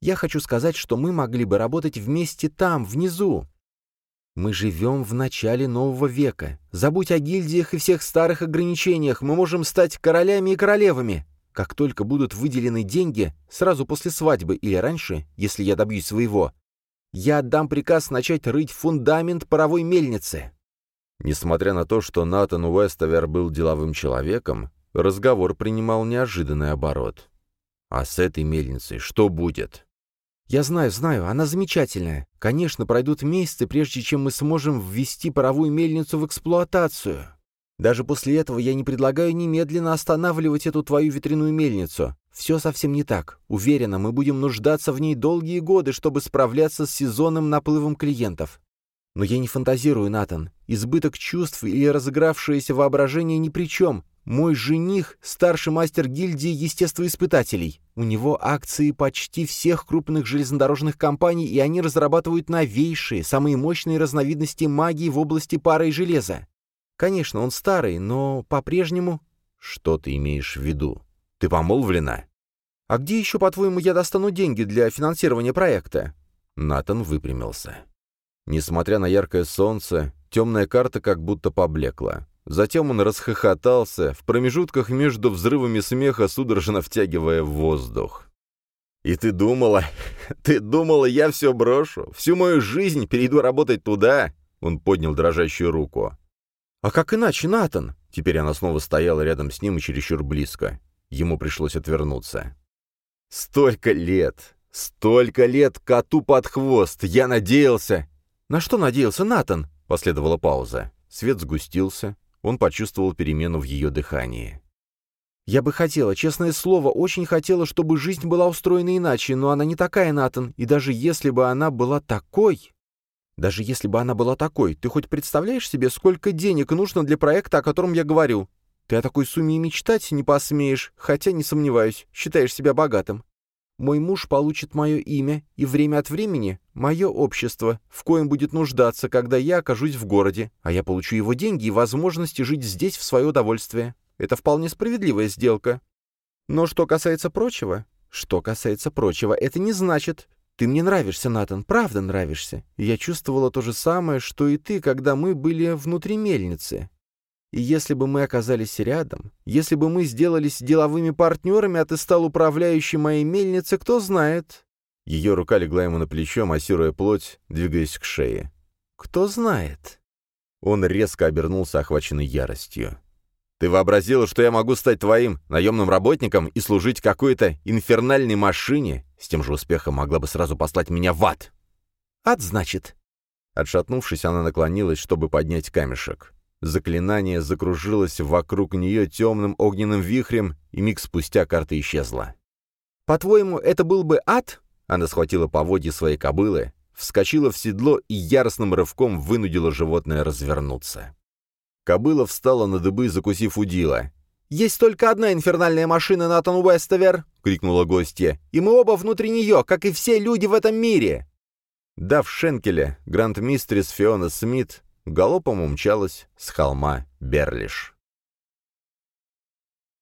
Я хочу сказать, что мы могли бы работать вместе там, внизу. Мы живем в начале нового века. Забудь о гильдиях и всех старых ограничениях. Мы можем стать королями и королевами. Как только будут выделены деньги, сразу после свадьбы или раньше, если я добьюсь своего, я отдам приказ начать рыть фундамент паровой мельницы». Несмотря на то, что Натан Уэстовер был деловым человеком, разговор принимал неожиданный оборот. «А с этой мельницей что будет?» «Я знаю, знаю, она замечательная. Конечно, пройдут месяцы, прежде чем мы сможем ввести паровую мельницу в эксплуатацию. Даже после этого я не предлагаю немедленно останавливать эту твою ветряную мельницу. Все совсем не так. Уверена, мы будем нуждаться в ней долгие годы, чтобы справляться с сезонным наплывом клиентов. Но я не фантазирую, Натан. Избыток чувств или разыгравшееся воображение ни при чем. Мой жених — старший мастер гильдии естествоиспытателей. У него акции почти всех крупных железнодорожных компаний, и они разрабатывают новейшие, самые мощные разновидности магии в области пары и железа. Конечно, он старый, но по-прежнему... Что ты имеешь в виду? Ты помолвлена? А где еще, по-твоему, я достану деньги для финансирования проекта? Натан выпрямился. Несмотря на яркое солнце, темная карта как будто поблекла. Затем он расхохотался, в промежутках между взрывами смеха судорожно втягивая воздух. «И ты думала, ты думала, я все брошу? Всю мою жизнь перейду работать туда?» Он поднял дрожащую руку. «А как иначе, Натан?» Теперь она снова стояла рядом с ним и чересчур близко. Ему пришлось отвернуться. «Столько лет! Столько лет коту под хвост! Я надеялся!» «На что надеялся, Натан?» — последовала пауза. Свет сгустился. Он почувствовал перемену в ее дыхании. «Я бы хотела, честное слово, очень хотела, чтобы жизнь была устроена иначе, но она не такая, Натан, и даже если бы она была такой...» «Даже если бы она была такой, ты хоть представляешь себе, сколько денег нужно для проекта, о котором я говорю? Ты о такой сумме и мечтать не посмеешь, хотя, не сомневаюсь, считаешь себя богатым. Мой муж получит мое имя и время от времени мое общество, в коем будет нуждаться, когда я окажусь в городе, а я получу его деньги и возможности жить здесь в свое удовольствие. Это вполне справедливая сделка. Но что касается прочего... Что касается прочего, это не значит... Ты мне нравишься, Натан, правда нравишься. Я чувствовала то же самое, что и ты, когда мы были внутри мельницы. И если бы мы оказались рядом, если бы мы сделались деловыми партнерами, а ты стал управляющим моей мельницы, кто знает?» Ее рука легла ему на плечо, массируя плоть, двигаясь к шее. «Кто знает?» Он резко обернулся, охваченный яростью. «Ты вообразила, что я могу стать твоим наемным работником и служить какой-то инфернальной машине? С тем же успехом могла бы сразу послать меня в ад!» «Ад, значит?» Отшатнувшись, она наклонилась, чтобы поднять камешек. Заклинание закружилось вокруг нее темным огненным вихрем, и миг спустя карта исчезла. «По-твоему, это был бы ад?» Она схватила поводья своей кобылы, вскочила в седло и яростным рывком вынудила животное развернуться. Кобыла встала на дыбы, закусив удила. «Есть только одна инфернальная машина, Натан Уэстовер!» — крикнула гостья. «И мы оба внутри нее, как и все люди в этом мире!» Дав Шенкеля, гранд-мистрис Фиона Смит галопом умчалась с холма Берлиш.